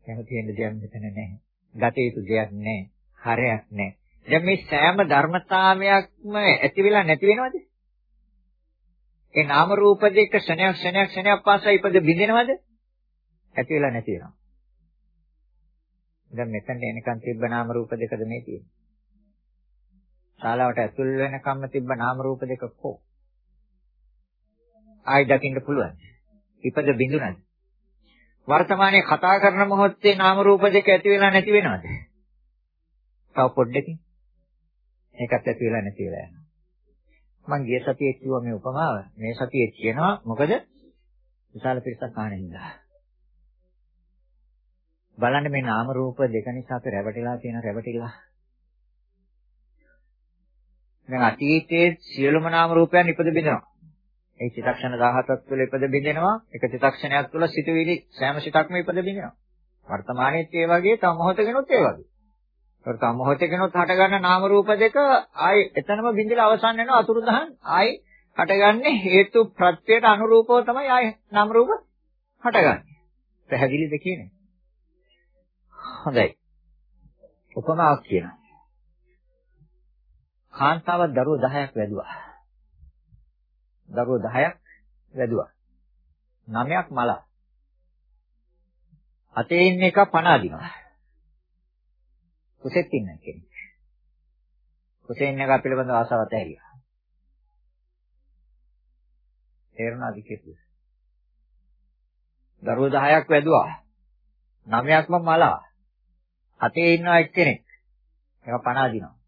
කැමති වෙන්න දෙයක් මෙතන නැහැ. ගත යුතු දෙයක් නැහැ. හරයක් නැහැ. දැන් මේ සෑම ධර්මතාවයක්ම ඇති වෙලා නැති වෙනවද? ඒ නාම රූප දෙක ක්ෂණයක් ක්ෂණයක් ක්ෂණයක් පාසා ඉපද බිඳිනවද? ඇති වෙලා නැති වෙනවා. දැන් මෙතන එනකන් තිබ්බ නාම රූප දෙකද මේ තියෙන්නේ? ශාලාවට ඇතුල් වෙනකම්ම තිබ්බ නාම රූප දෙක කො? ආයි දකින්න පුළුවන්. ඉපද බිඳුනද? වර්තමානයේ කතා කරන මොහොතේ නාම රූප දෙක ඇති වෙලා නැති වෙනවද? තව පොඩ්ඩකින්. ඒකත් ඇති වෙලා නැති වෙලා යනවා. මං ගිය සතියේ කිව්වා මේ උපමාව. මේ සතියේ කියනවා මොකද? විශාල පිරිසක් ආන හින්දා. බලන්න මේ නාම රූප දෙක නිසා අපි රැවටිලා තියෙන රැවටිලා. දැන් අතීතයේ සියලුම නාම රූපයන් ඉපද බිඳිනවා. ඒ චිත්තක්ෂණ 17ක් තුළ ඉපද බිඳිනවා. එක චිත්තක්ෂණයක් තුළ සිතුවිලි සෑම සිතක්ම ඉපද බිඳිනවා. වර්තමානයේත් ඒ වගේ තම මොහොතකිනුත් ඒ වගේ. ඒකට තම මොහොතකිනුත් හටගන්න නාම රූප දෙක ආයි එතනම බිඳිලා අවසන් වෙනවා අතුරුදහන් ආයි හටගන්නේ හේතු ප්‍රත්‍යයට අනුරූපව තමයි ආයි නාම රූප හටගන්නේ. පැහැදිලිද කියන්නේ? හොඳයි. උපමාවක් කියනවා. කාන්තාවක් දරුවෝ 10ක් වැදුවා. දරුවෝ 10ක් වැදුවා. 9ක් මලා. අතේ ඉන්න එක පණ අදිනවා. කුසෙත් ඉන්න කෙනෙක්. කුසේ ඉන්න එක පිළිබඳව ආසාවත් ඇරියා. තේරුණාද කියලා? දරුවෝ 10ක් වැදුවා. 9ක්ම මලා. අතේ ඉන්න එක්කෙනෙක්. ඒක පණ අදිනවා.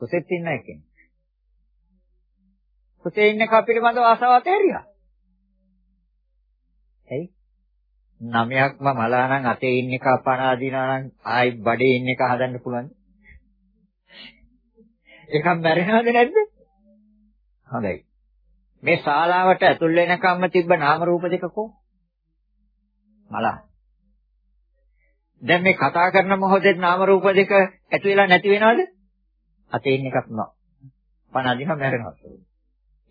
කුසෙත් ඉන්න එක්කෙනෙක්. කුසේ ඉන්න එක පිළිබඳව ආසාවත් ඇරියා. ඇයි? නමයක්ම මලා නම් අතේ ඉන්න එක පණ අදිනවා නම් ආයි බඩේ ඉන්න එක හදන්න පුළුවන්. එකක් මැරෙනවද නැද්ද? හොඳයි. මේ ශාලාවට ඇතුල් වෙනකම්ම තිබ්බ නාම රූප දෙක කො? මලා. දැන් මේ කතා කරන මොහොතේ නාම රූප දෙක ඇති වෙලා නැති වෙනවද? අතේ ඉන්න එකක් නෝ. පණ අදිනවා මැරෙනවා.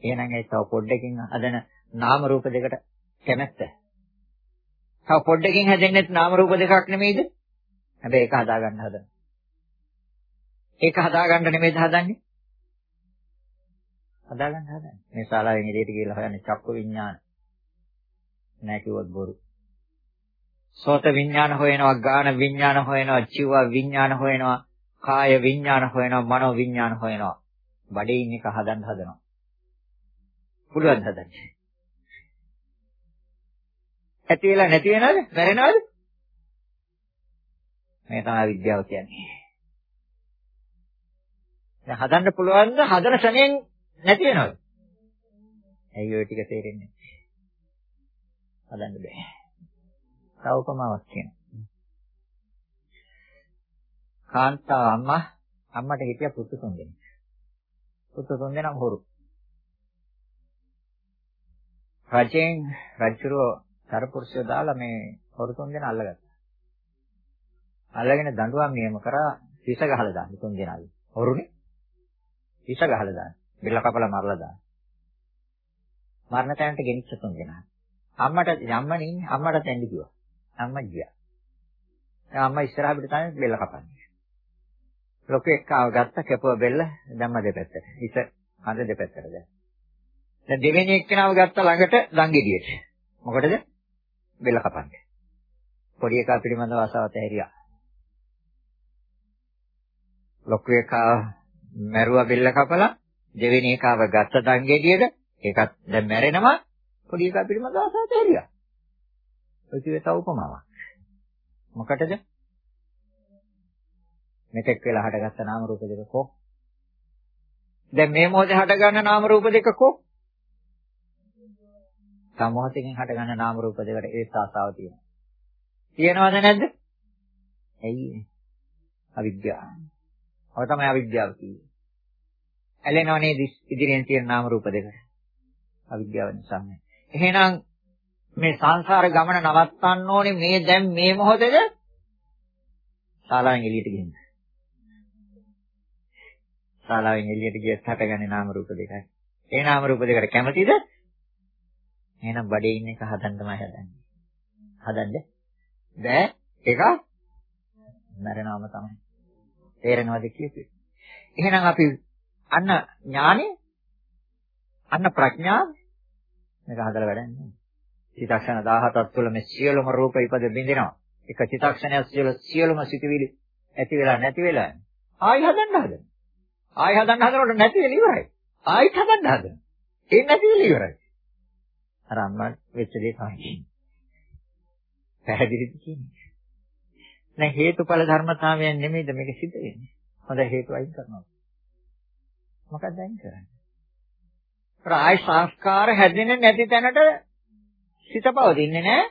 එහෙනම් ඒ තව පොඩ්ඩකින් හදන නාම රූප දෙකට කැමැත්ත. තව පොඩ්ඩකින් හැදෙන්නේ නාම රූප දෙකක් නෙමෙයිද? හැබැයි ඒක හදාගන්න හදන. ඒක හදාගන්න නෙමෙයිද හදන්නේ? හදාගන්න හදන්නේ. මේ ශාලාවෙන් එළියට ගිහලා හොයන්නේ චක්ක විඥාන. නෑ කිව්වොත් බොරු. සෝත විඥාන හොයනවා, ගාන විඥාන හොයනවා, චිව විඥාන හොයනවා, කාය විඥාන හොයනවා, මනෝ විඥාන හොයනවා. බඩේ ඉන්න එක හදන්න හදනවා. පුළුවන් හදන්න. ඇති වෙලා නැති වෙනවද? මැරෙනවද? මේ තමයි විද්‍යාව කියන්නේ. දැන් හදන්න පුළුවන්ද? හදන ක්‍රමයෙන් නැති වෙනවද? ඇයි ඔය ටික තේරෙන්නේ? හදන්න බෑ. තව උපමාවක් කියනවා. කාන්තාව අම්මා අම්මට හිටිය පුතු තුන් දෙනෙක්. පුතු තුන් දෙනාම හොරු. රජෙන් රජුරෝ සරපුරුෂය දාලා මේ හොරු තුන් දෙනා අල්ලගත්තා. අල්ලගෙන දඬුවම් නියම කරා හිස ගහලා දාන්න තුන් දෙනාගේ. හොරුනේ. හිස ගහලා දාන්න. බෙල්ල කපලා මරලා දාන්න. මරණ තැනට ගෙනිච්ච තුන් දෙනා. අම්මට යම්මනේ ඉන්නේ අම්මට තැන්දි කිව්වා. අම්මා ගියා. දැන් අම්මා ඉස්සරහ පිට තමයි බෙල්ල කපන්නේ. ලොකු එක්කාව ගත්ත කැපුව බෙල්ල දැම්ම දෙපැත්තට. හිස කඳ දෙපැත්තට දැන්. දැන් දෙවෙනි එක්කෙනාව ගත්ත ළඟට දංගෙඩියට. මොකටද? බෙල්ල කපන්නේ. පොඩි එකා පිළිබඳව ආසාවත් ඇහැරියා. ලොකු එකා මැරුවා බෙල්ල කපලා දෙවෙනි එකාව ගත්ත දංගෙඩියද ඒකත් දැන් මැරෙනවා පොඩි එකා පිළිබඳව ආසාවත් ඇහැරියා. ඔය කිව්වේ තව උපමාවක්. මොකටද? මෙතෙක් වෙලා හටගත්ත නාම රූප දෙක කො? දැන් මේ මොහොතේ හටගන්න නාම රූප දෙක කො? සමෝහයෙන් හටගන්න නාම රූප දෙකට ඒ සාසාව තියෙනවා. තියෙනවද නැද්ද? ඇයි අවිද්‍යාව. ඔය තමයි අවිද්‍යාව කියන්නේ. ඇලෙනව නේද ඉදිරියෙන් තියෙන නාම රූප දෙකට. අවිද්‍යාව නිසා. එහෙනම් මේ සංසාර ගමන නවත්තන්න ඕනේ මේ දැන් මේ මොහොතේද? ශාලාවෙන් එළියට ගිහින්. ශාලාවෙන් එළියට ගියත් හටගන්නේ නාම රූප දෙකයි. ඒ නාම රූප දෙකට කැමතිද? එහෙනම් බඩේ ඉන්න එක හදන්න තමයි හදන්නේ. හදන්න බෑ ඒක මරණවම තමයි. තේරෙනවද කියපේ? එහෙනම් අපි අන්න ඥානෙ අන්න ප්‍රඥාව මේක හදලා වැඩන්නේ. චිත්තක්ෂණ 17ක් තුළ මේ සියලුම රූප ඉපද බින්දිනවා. එක චිත්තක්ෂණයක් සියලු සියලුම සිතුවිලි ඇති වෙලා නැති වෙලා ආයි හදන්න හදන. ආයි හදන්න හදනකොට නැති වෙලා ඉවරයි. ආයිත් හදන්න හදන. ඒ නැති වෙලා ඉවරයි. අර අම්මා වෙච්ච දේ තමයි. පැහැදිලිද කියන්නේ? දැන් හේතුඵල ධර්මතාවයන් නෙමෙයිද මේක සිද්ධ වෙන්නේ. හොඳ හේතු අයින් කරනවා. මොකක්ද අයින් කරන්නේ? ආයි සංස්කාර හැදෙන්නේ නැති තැනට සිත පවතින්නේ නැහැ.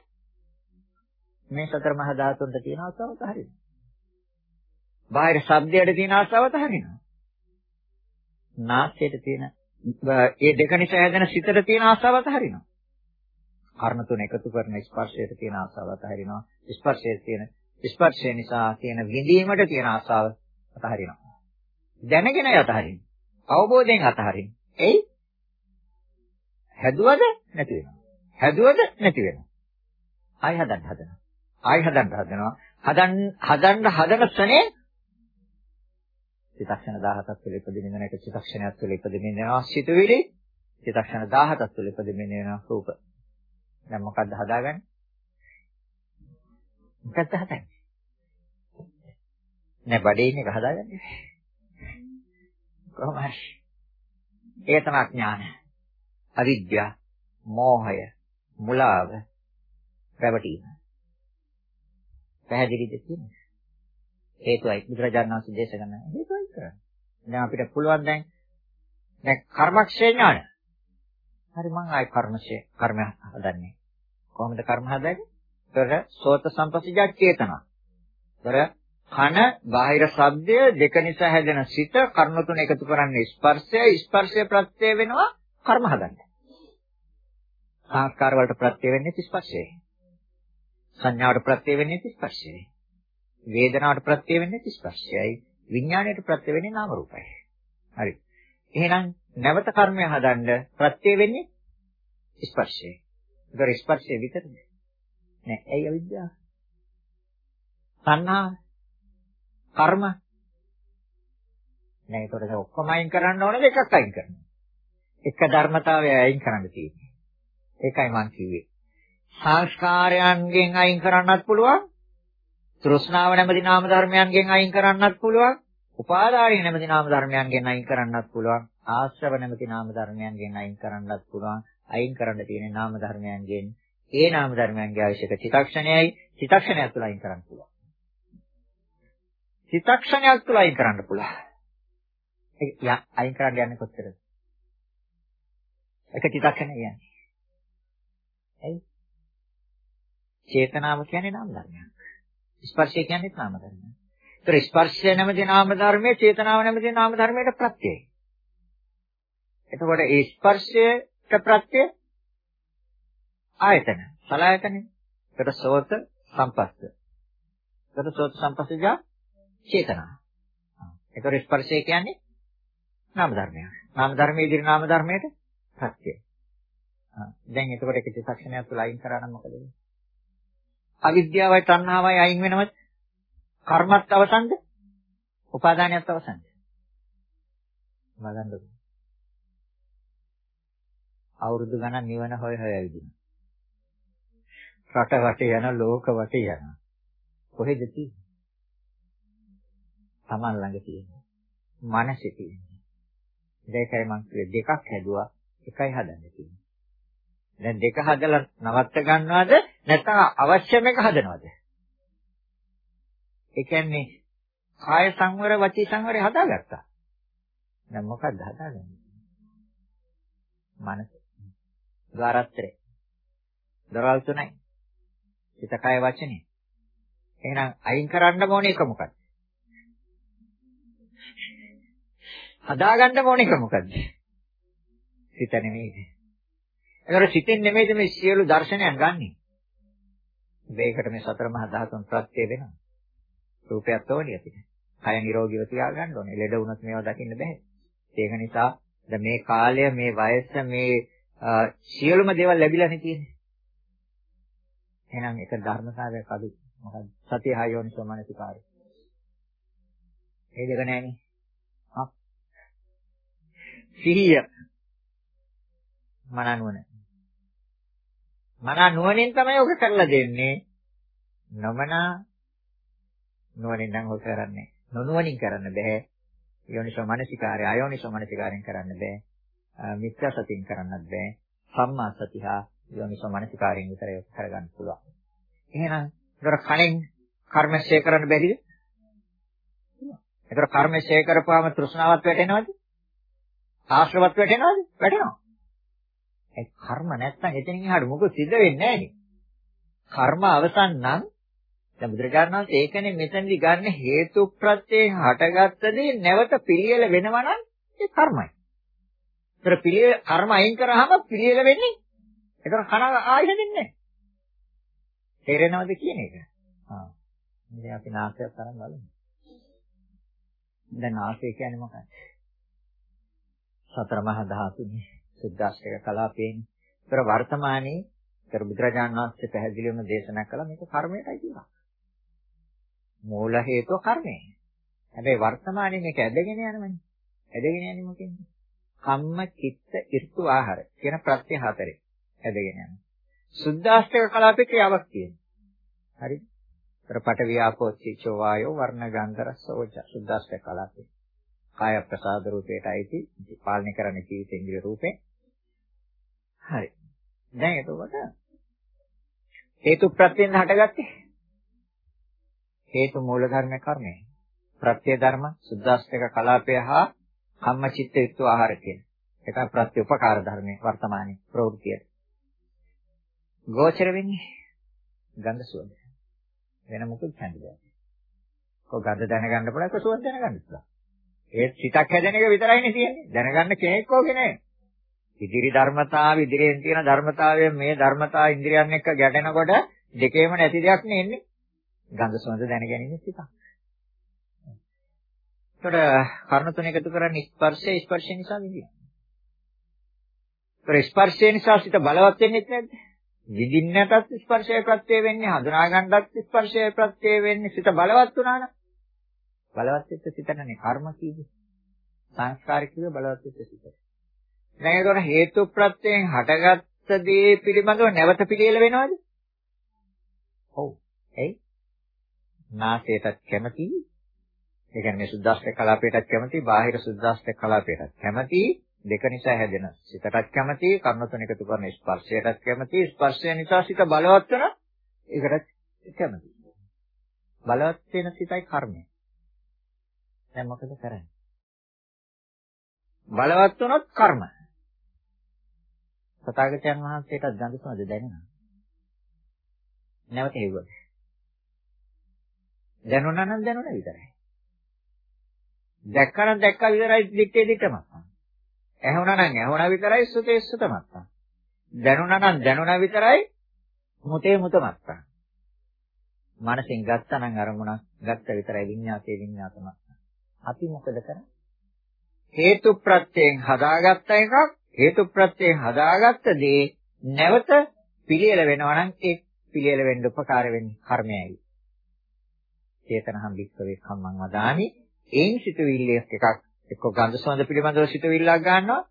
මේ සතර මහා ධාතුන්ට තියෙන අවස්ථාවත හරියනවා. බාහිර ශබ්දයට තියෙන අවස්ථාවත හරියනවා. නාසයට තියෙන ඒ දෙක නිසා හැදෙන සිතට තියෙන ආසාවත් හරිනවා. කර්ණ තුන එකතු කරන ස්පර්ශයට තියෙන ආසාවත් හරිනවා. ස්පර්ශයේ තියෙන ස්පර්ශය නිසා තියෙන විඳීමට තියෙන ආසාව අතහරිනවා. දැනගෙන යතහරින්න. අවබෝධයෙන් අතහරින්න. එයි හැදුවද නැති වෙනවා. හැදුවද නැති වෙනවා. ආයි හදන්න හදනවා. ආයි හදන්න හදනවා. හදන්න හදන්න හදන ස්නේ චිත්තක්ෂණ 17ක් තුළ ඉපදෙමින් යන එක චිත්තක්ෂණයක් තුළ ඉපදෙමින් යනවා සිතුවිලි. චිත්තක්ෂණ 17ක් තුළ ඉපදෙමින් යන රූප. දැන් මොකද්ද හදාගන්නේ? මොකද්ද හදන්නේ? නෑ බඩේ ඉන්න එක හදාගන්නේ. කොහොම හරි. ඒක තමයි ඥාන අවිද්‍යාව මෝහය මුලාව රැවටීම. පැහැදිලිද කියන්නේ? හේතුවයි. බුදුරජාණන් වහන්සේ දේශනා කරන හේතුවයි. කරන්නේ. දැන් අපිට පුළුවන් දැන් දැන් කර්මක්ෂය ඥාන. හරි මං ආයි කර්මක්ෂය කර්ම හදන්නේ. කොහොමද කර්ම හදන්නේ? ତොර සෝත සම්පස්සජා චේතනා. තොර කන බාහිර ශබ්දය දෙක නිසා හැදෙන සිත කර්ණ තුන එකතු කරන්නේ ස්පර්ශය ස්පර්ශය ප්‍රත්‍ය වෙනවා කර්ම හදන්න. සංස්කාර වලට ප්‍රත්‍ය වෙන්නේ ස්පර්ශයයි. සංඥාවට ප්‍රත්‍ය වෙන්නේ ස්පර්ශයයි. වේදනාවට ප්‍රත්‍ය වෙන්නේ ස්පර්ශයයි විඥාණයට ප්‍රත්‍ය වෙන්නේ නාම රූපයි. හරි. එහෙනම් නැවත කර්මය හදන්න ප්‍රත්‍ය වෙන්නේ ස්පර්ශය. ඒතර ස්පර්ශය විතරද? නෑ. ඇයි අවිද්‍යාව? සංහා කර්ම නෑ ඒතකොට දැන් ඔක්කොම අයින් කරන්න ඕනද එකක් අයින් කරන්න. එක ධර්මතාවය අයින් කරන්න තියෙන්නේ. ඒකයි මම කිව්වේ. සංස්කාරයන්ගෙන් අයින් කරන්නත් පුළුවන් තෘෂ්ණාව නැමැති නාම ධර්මයන්ගෙන් අයින් කරන්නත් පුළුවන්. උපාදානීය නැමැති නාම ධර්මයන්ගෙන් අයින් කරන්නත් පුළුවන්. ආශ්‍රව නැමැති නාම ධර්මයන්ගෙන් අයින් කරන්නත් පුළුවන්. අයින් කරන්න තියෙන නාම ධර්මයන්ගෙන් ඒ නාම ධර්මයන්ගේ අවශ්‍යක චිතක්ෂණයයි චිතක්ෂණයක් තුළ අයින් කරන්න පුළුවන්. චිතක්ෂණයක් තුළ අයින් කරන්න පුළුවන්. ඒක අයින් කරන්න යන්නේ කොච්චරද? එක චිතක්ෂණය යන්නේ. ඇයි? චේතනාව කියන්නේ නාම ධර්මයක්. ස්පර්ශය කියන්නේ නාම ධර්මයක්. ඒතර ස්පර්ශය නැමැති නාම ධර්මයේ චේතනාව නැමැති නාම ධර්මයට ප්‍රත්‍යයයි. එතකොට ඒ ස්පර්ශයට ප්‍රත්‍ය ආයතන. සලආයතනෙ. ඒතර සෝත සම්පස්ස. ඒතර සෝත සම්පස්සජා චේතනා. ඒතර ස්පර්ශය කියන්නේ නාම ධර්මයක්. නාම ධර්මයේ ඉදිරි නාම ධර්මයට ප්‍රත්‍යයයි. දැන් එතකොට එක චිත්තක්ෂණයක් තුල අයින් කරා නම් මොකද වෙන්නේ? අවිද්‍යාවයි තණ්හාවයි අයින් වෙනවද? කර්මත් අවසන්ද? උපාදානියත් අවසන්ද? බලන්නකො. අවුරුදු ගණන් නිවන හොය හොය ඇවිදිනවා. රට වටේ යන ලෝක වටේ යන. කොහෙද තියෙන්නේ? Taman ළඟ තියෙන්නේ. මනසේ තියෙන්නේ. දෙකයි මං කිව්වේ දෙකක් හැදුවා එකයි හදන්න තියෙන්නේ. දැන් දෙක හදලා නවත්ත ගන්නවද නැත්නම් අවශ්‍යම එක හදනවද? ඒ කියන්නේ කාය සංවර වචී සංවරය හදාගත්තා. දැන් මොකක්ද හදාගන්නේ? මනස. ద్వාරත්‍රේ. දරල් තුනයි. සිත කය වචනේ. එහෙනම් අයින් කරන්න ඕනේ එක මොකක්ද? හදාගන්න ඕනේ එක මොකද්ද? සිත නෙමෙයි. ඒතර සිතෙන් නෙමෙයිද මේ සියලු දර්ශනයන් ගන්නෙ. මේකට මේ සතර මහා ධාතුන් ප්‍රත්‍ය වෙනවා. රූපයක් ඕනේ අපිට. කය නිරෝගීව තියාගන්න ඕනේ. ලෙඩ වුණොත් මේවා දකින්න බෑ. ඒක නිසා දැන් මේ කාලය මේ වයස මේ සියලුම දේවල් ලැබිලානේ තියෙන්නේ. එහෙනම් ඒක ධර්මතාවයක් අඩු මොකද සතිය හයෝනිසෝ මනසිකාරය. ඒ දෙක නෑනේ. හා සිහිය මනනුවන මනා නුවණින් තමයි ඔක කරලා දෙන්නේ. නොමනා නුවණින් නම් ඔක කරන්නේ. නොනුවණින් කරන්න බෑ. යෝනිසෝ මනසිකාරය අයෝනිසෝ මනසිකාරයෙන් කරන්න බෑ. මිත්‍යා සතියෙන් කරන්නත් බෑ. සම්මා සතිහා යෝනිසෝ මනසිකාරයෙන් විතරයි කරගන්න පුළුවන්. එහෙනම් ඒතර කණෙන් කර්මශය කරන්න බැරිද? ඒතර කර්මශය කරපුවාම තෘෂ්ණාවත් වැටෙනවද? ආශ්‍රවත් වැටෙනවද? වැටෙනවා. ඒ කර්ම නැත්තම් එතනින් එහාට මොකද සිද්ධ වෙන්නේ නැහනේ. කර්ම අවසන් නම් දැන් බුදුරජාණන් වහන්සේ ඒකනේ මෙතනදි ගන්න හේතු ප්‍රත්‍යයෙන් හටගත්ත දේ නැවත පිළියෙල වෙනවා නම් ඒ කර්මයි. ඒතර පිළියෙල කර්ම අයින් කරාම පිළියෙල වෙන්නේ. ඒතර කන ආයෙ දෙන්නේ නැහැ. තේරෙනවද කියන එක? ආ. ඉතින් අපි නාසයක් තරම් බලමු. දැන් නාසය කියන්නේ මොකක්ද? සතර මහා ධාතුනේ සුද්දාස්තික කලාපේනේ. ඒතර වර්තමානයේ ඒතර බුදුරජාණන් වහන්සේ පැහැදිලිවම දේශනා කළා මේක කර්මයටයි කියනවා. මූල හේතුව කර්මය. හැබැයි වර්තමානයේ මේක ඇදගෙන යනවනේ. ඇදගෙන යන්නේ මොකෙන්ද? කම්ම, චිත්ත, ඍතු, ආහාර කියන ප්‍රත්‍ය හතරේ ඇදගෙන යනවා. සුද්දාස්තික කලාපේ ක්‍රියාවක් තියෙනවා. හරිද? ප්‍රපට වියාපෝ චිචෝ වායෝ වර්ණ ගන්ධ රස ඕජ සුද්දාස්තික කලාපේ. කාය ප්‍රසාද රූපයට අයිති පාලනය කරන ජීවිත ඉන්ද්‍රිය රූපේ. හරි. දැන් එතකොට හේතු ප්‍රත්‍යයෙන් හටගත්තේ හේතු මූල ධර්ම කර්මය. ප්‍රත්‍ය ධර්ම සුද්දාස්තික කලාපය හා කම්මචිත්ත යුක්ත ආහාර කියන. ඒකයි ප්‍රත්‍ය උපකාර ධර්මයේ වර්තමානයේ ප්‍රවෘත්තිය. ගෝචර වෙන්නේ ගන්ධ සුවඳ. වෙන මොකද හැදෙන්නේ. කො ගඳ දැනගන්න පුළුවන් කො සුවඳ දැනගන්න පුළුවන්. ඒ සිතක් හැදෙන එක විතරයිනේ තියෙන්නේ. දැනගන්න කෙනෙක් ඕකේ නෑ. ඉදිරි ධර්මතාව ඉදිරියෙන් තියෙන ධර්මතාවය මේ ධර්මතාව ඉන්ද්‍රියන් එක්ක ගැටෙනකොට දෙකේම නැති දෙයක් නේ එන්නේ. ගඳ සුවඳ දැනගැනීමේ සිතක්. ඒතකොට කර්ණ තුන එකතු කරන්නේ ස්පර්ශය ස්පර්ශය නිසා විඳිනවා. ඒතර ස්පර්ශය නිසා සිත බලවත් වෙන්නේ නැද්ද? විඳින්නටත් ස්පර්ශය ප්‍රත්‍ය වෙන්නේ හඳුනා ගන්නටත් ස්පර්ශය ප්‍රත්‍ය වෙන්නේ සිත බලවත් වුණා නම් බලවත් වෙච්ච සිතනේ කර්ම කියන්නේ සංස්කාරික කිව්ව බලවත් වෙච්ච සිත. දැන් ඒකට හේතු ප්‍රත්‍යයෙන් හටගත්ත දේ පිළිබඳව නැවත පිළියෙල වෙනවද? ඔව්. එයි. නාසයටත් කැමතියි. ඒ කියන්නේ මේ සුද්දාස්ත්‍ය කලාපයටත් කැමතියි, බාහිර සුද්දාස්ත්‍ය කලාපයටත් කැමතියි. දෙක නිසා හැදෙන සිතටත් කැමතියි, කර්ණ තුන එකතු කරන ස්පර්ශයටත් කැමතියි. ස්පර්ශය නිසා සිත බලවත් වෙන ඒකටත් කැමතියි. බලවත් වෙන සිතයි කර්මය. දැන් මොකද කරන්නේ? බලවත් වුණොත් කර්ම. සතාගතයන් වහන්සේට ගඳ සුවඳ දැනෙනවා. නැවත හෙව්වද? දැනුණා නම් දැනුණා විතරයි. දැක්කනම් දැක්කා විතරයි දිත්තේ දිත්තමත්. ඇහුණා නම් ඇහුණා විතරයි සුතේ සුතමත්. දැනුණා නම් දැනුණා විතරයි මුතේ මුතමත්. මනසින් ගත්තා නම් අරමුණක් ගත්ත විතරයි විඤ්ඤාතේ විඤ්ඤාතමත්. අපි මොකද කරන්නේ? හේතු ප්‍රත්‍යයෙන් හදාගත්ත එකක් හේතු ප්‍රත්‍යයෙන් හදාගත්ත දේ නැවත පිළියෙල වෙනවා නම් ඒ පිළියෙල වෙන්න උපකාර වෙන්නේ කර්මයයි. චේතනහම් වික්කවේ කම්මං වදාමි. ඒන් සිතුවිල්ල එකක් එක්ක ගන්ධ සුවඳ පිළිබඳව සිතුවිල්ලක් ගන්නවා.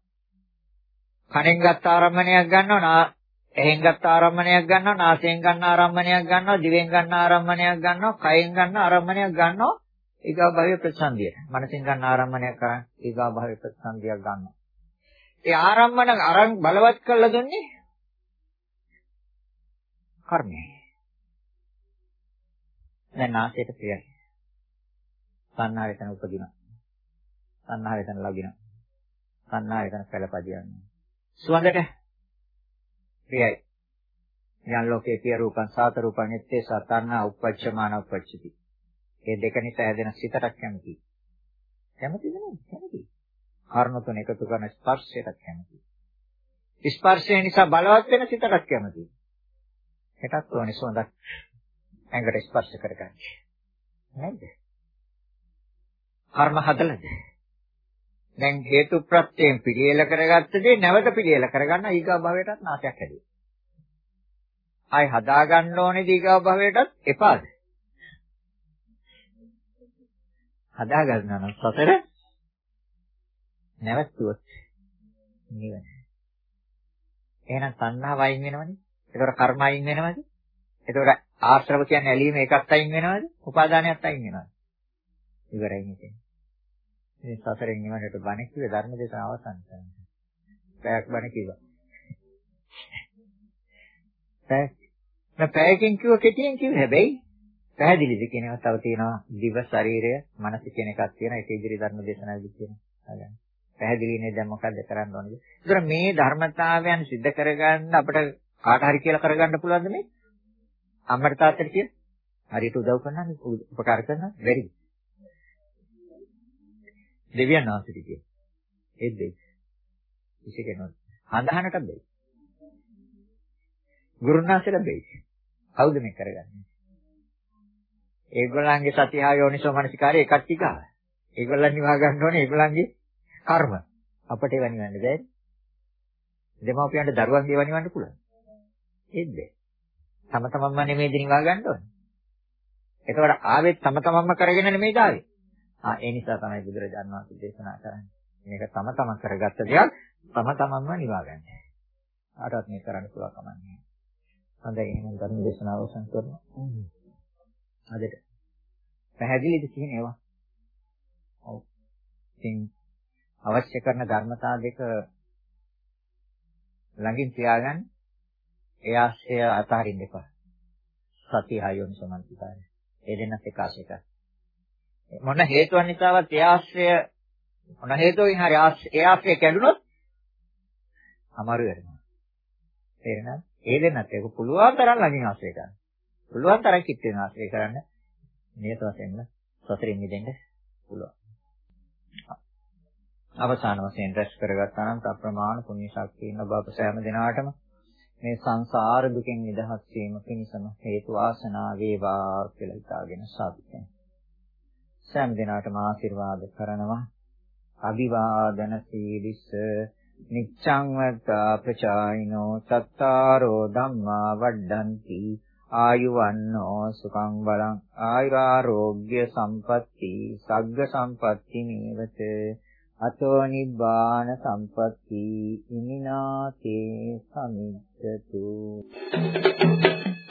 කනෙන් ගත්ත ආරම්මණයක් ගන්නවා. එහෙන් ගත්ත ආරම්මණයක් ගන්නවා. නාසයෙන් ගන්න ආරම්මණයක් ගන්නවා. දිවෙන් ගන්න ආරම්මණයක් ගන්නවා. කයෙන් ගන්න ආරම්මණයක් ගන්නවා. ඊගා භවයේ ප්‍රතිසන්දිය. මනසින් ගන්න ආරම්මණයක් කරන් ඊගා භවයේ ප්‍රතිසන්දියක් ගන්නවා. ඒ ආරම්මණ අරන් බලවත් කරලා දුන්නේ කර්මයයි. දැන් නාසයට ප්‍රියයි. සංහාර එතන උපදිනවා. සංහාර එතන ලගිනවා. සංහාර එතන පළපදියන්නේ. සුවඳට ප්‍රියයි. යන් ලෝකේ පිය රූපං සාත රූපං එත්තේ සතන්නා උපච්චමාන උපච්චති. මේ දෙක නිසා හැදෙන සිතටක් කැමතියි. කැමතිද නේද? කැමතියි. කර්ණ තුන එකතු කරන ස්පර්ශයටත් කැමතියි. ස්පර්ශය නිසා බලවත් වෙන සිතටත් කැමතියි. එකක් ඕනේ සුවඳක් ඇඟට ස්පර්ශ කරගන්න. නේද? කර්ම හදලාද? දැන් හේතු ප්‍රත්‍යයෙන් පිළියෙල කරගත්ත දේ නැවත පිළියෙල කරගන්න ඊගා භවයටත් නාශයක් හැදේ. ආයි හදා ගන්න ඕනේ ඊගා භවයටත් එපාද? හදා ගන්නවා නම් සතර නැවතුවොත් නිවන. එහෙනම් තණ්හාව අයින් වෙනවනේ. ඒතකොට කර්ම අයින් වෙනවද? එතකොට ආශ්‍රව කියන්නේ ඇලීම එකක් අයින් වෙනවද? උපාදානයක් අයින් වෙනවද? ඉවරයි නේද? මේ සසරෙන් නිවනට බණ කිව්වේ ධර්ම දේශන අවසන් කරනවා. පැයක් බණ කිව්වා. පැය නෑ පැයකින් කිව්ව කෙටියෙන් කිව්ව හැබැයි පැහැදිලිද කියන එක තව තියෙනවා දිව ශරීරය මනස කියන එකක් තියෙනවා ඒක ඉදිරි ධර්ම දේශනාවේදී කියනවා. හරියට. පැහැදිලි නේ දැන් මොකද්ද කරන්න ඕනද? ඒතර මේ ධර්මතාවයන් सिद्ध කරගන්න අපිට කාට හරි කියලා කරගන්න පුළුවන්ද මේ? අම්මට තාත්තට කියලා? හරියට උදව් කරනවා උපකාර කරනවා බැරිද? දෙවියන් වහන්සේට කියන. ඒත් දෙයි. කිසි කෙනෙක් හඳහනට බැයි. ගුරුනාථට බැයි. කවුද මේ කරගන්නේ? ඒගොල්ලන්ගේ සතිහා යෝනිසෝ මනසිකාරය එකක් ටිකා. ඒගොල්ලන් නිවා ගන්න ඕනේ ඒගොල්ලන්ගේ කර්ම. අපට ඒව නිවන්න බැහැ. දෙමාපියන්ට දරුවන්ගේ ඒව නිවන්න පුළුවන්. ඒත් බැහැ. තම තමන්ම නෙමෙයි දිනවා ගන්න ඕනේ. එතකොට ආවෙත් තම තමන්ම කරගෙන නෙමෙයි ආවේ. ආ ඒ නිසා තමයි බුදුරජාණන් වහන්සේ දේශනා කරන්නේ. මේක තම තමන් කරගත්ත දෙයක් තම තමන්ම නිවා ගන්න. ආටත් මේ කරන්න පුළුවන් කමක් නැහැ. හොඳයි එහෙනම් ධර්ම දේශනාව අවසන් කරනවා. අදට පැහැදිලිද කියන ඒවා? ඔව්. ඉතින් අවශ්‍ය කරන ධර්මතා දෙක ළඟින් තියාගන්න. ඒ ආශ්‍රය අතහරින්න එපා. සතිය හයොන් සමන්තිකාරය. ඒ දෙන්නත් එක ආශ්‍රයක. මොන හේතුවක් නිසාවත් ඒ ආශ්‍රය මොන හේතුවකින් හරි ඒ ආශ්‍රය කැඩුනොත් අමාරු වෙනවා. තේරෙනවද? ඒ දෙන්නත් ඒක පුළුවන් තරම් ළඟින් ආශ්‍රය කරන්න. පුළුවන් තරම් කිත් වෙන ආශ්‍රය කරන්න. නියත වශයෙන්ම සසරින් මිදෙන්න පුළුවන්. අවසාන වශයෙන් රැස් කරගත්තා නම් අප්‍රමාණ පුණ්‍ය ශක්තිය ලබා අප සෑම දිනාටම මේ සංසාර දුකෙන් නිදහස් වීම පිණිසම හේතු වාසනා වේවා කියලා හිතාගෙන සාදුකෙන් සෑම දිනාටම ආශිර්වාද කරනවා. අභිවාදන සීලිස නිච්ඡං වත්තා ප්‍රචායිනෝ සත්තාරෝ ධම්මා වඩ්ඩಂತಿ ආයුවන්නෝ සුඛං බලං ආයුරාෝග්‍ය සම්පatti සග්ග සම්පatti නේවත අතෝ නිබ්බාන සම්පatti ඉමිනාතේ සමිච්ඡතු Thank you.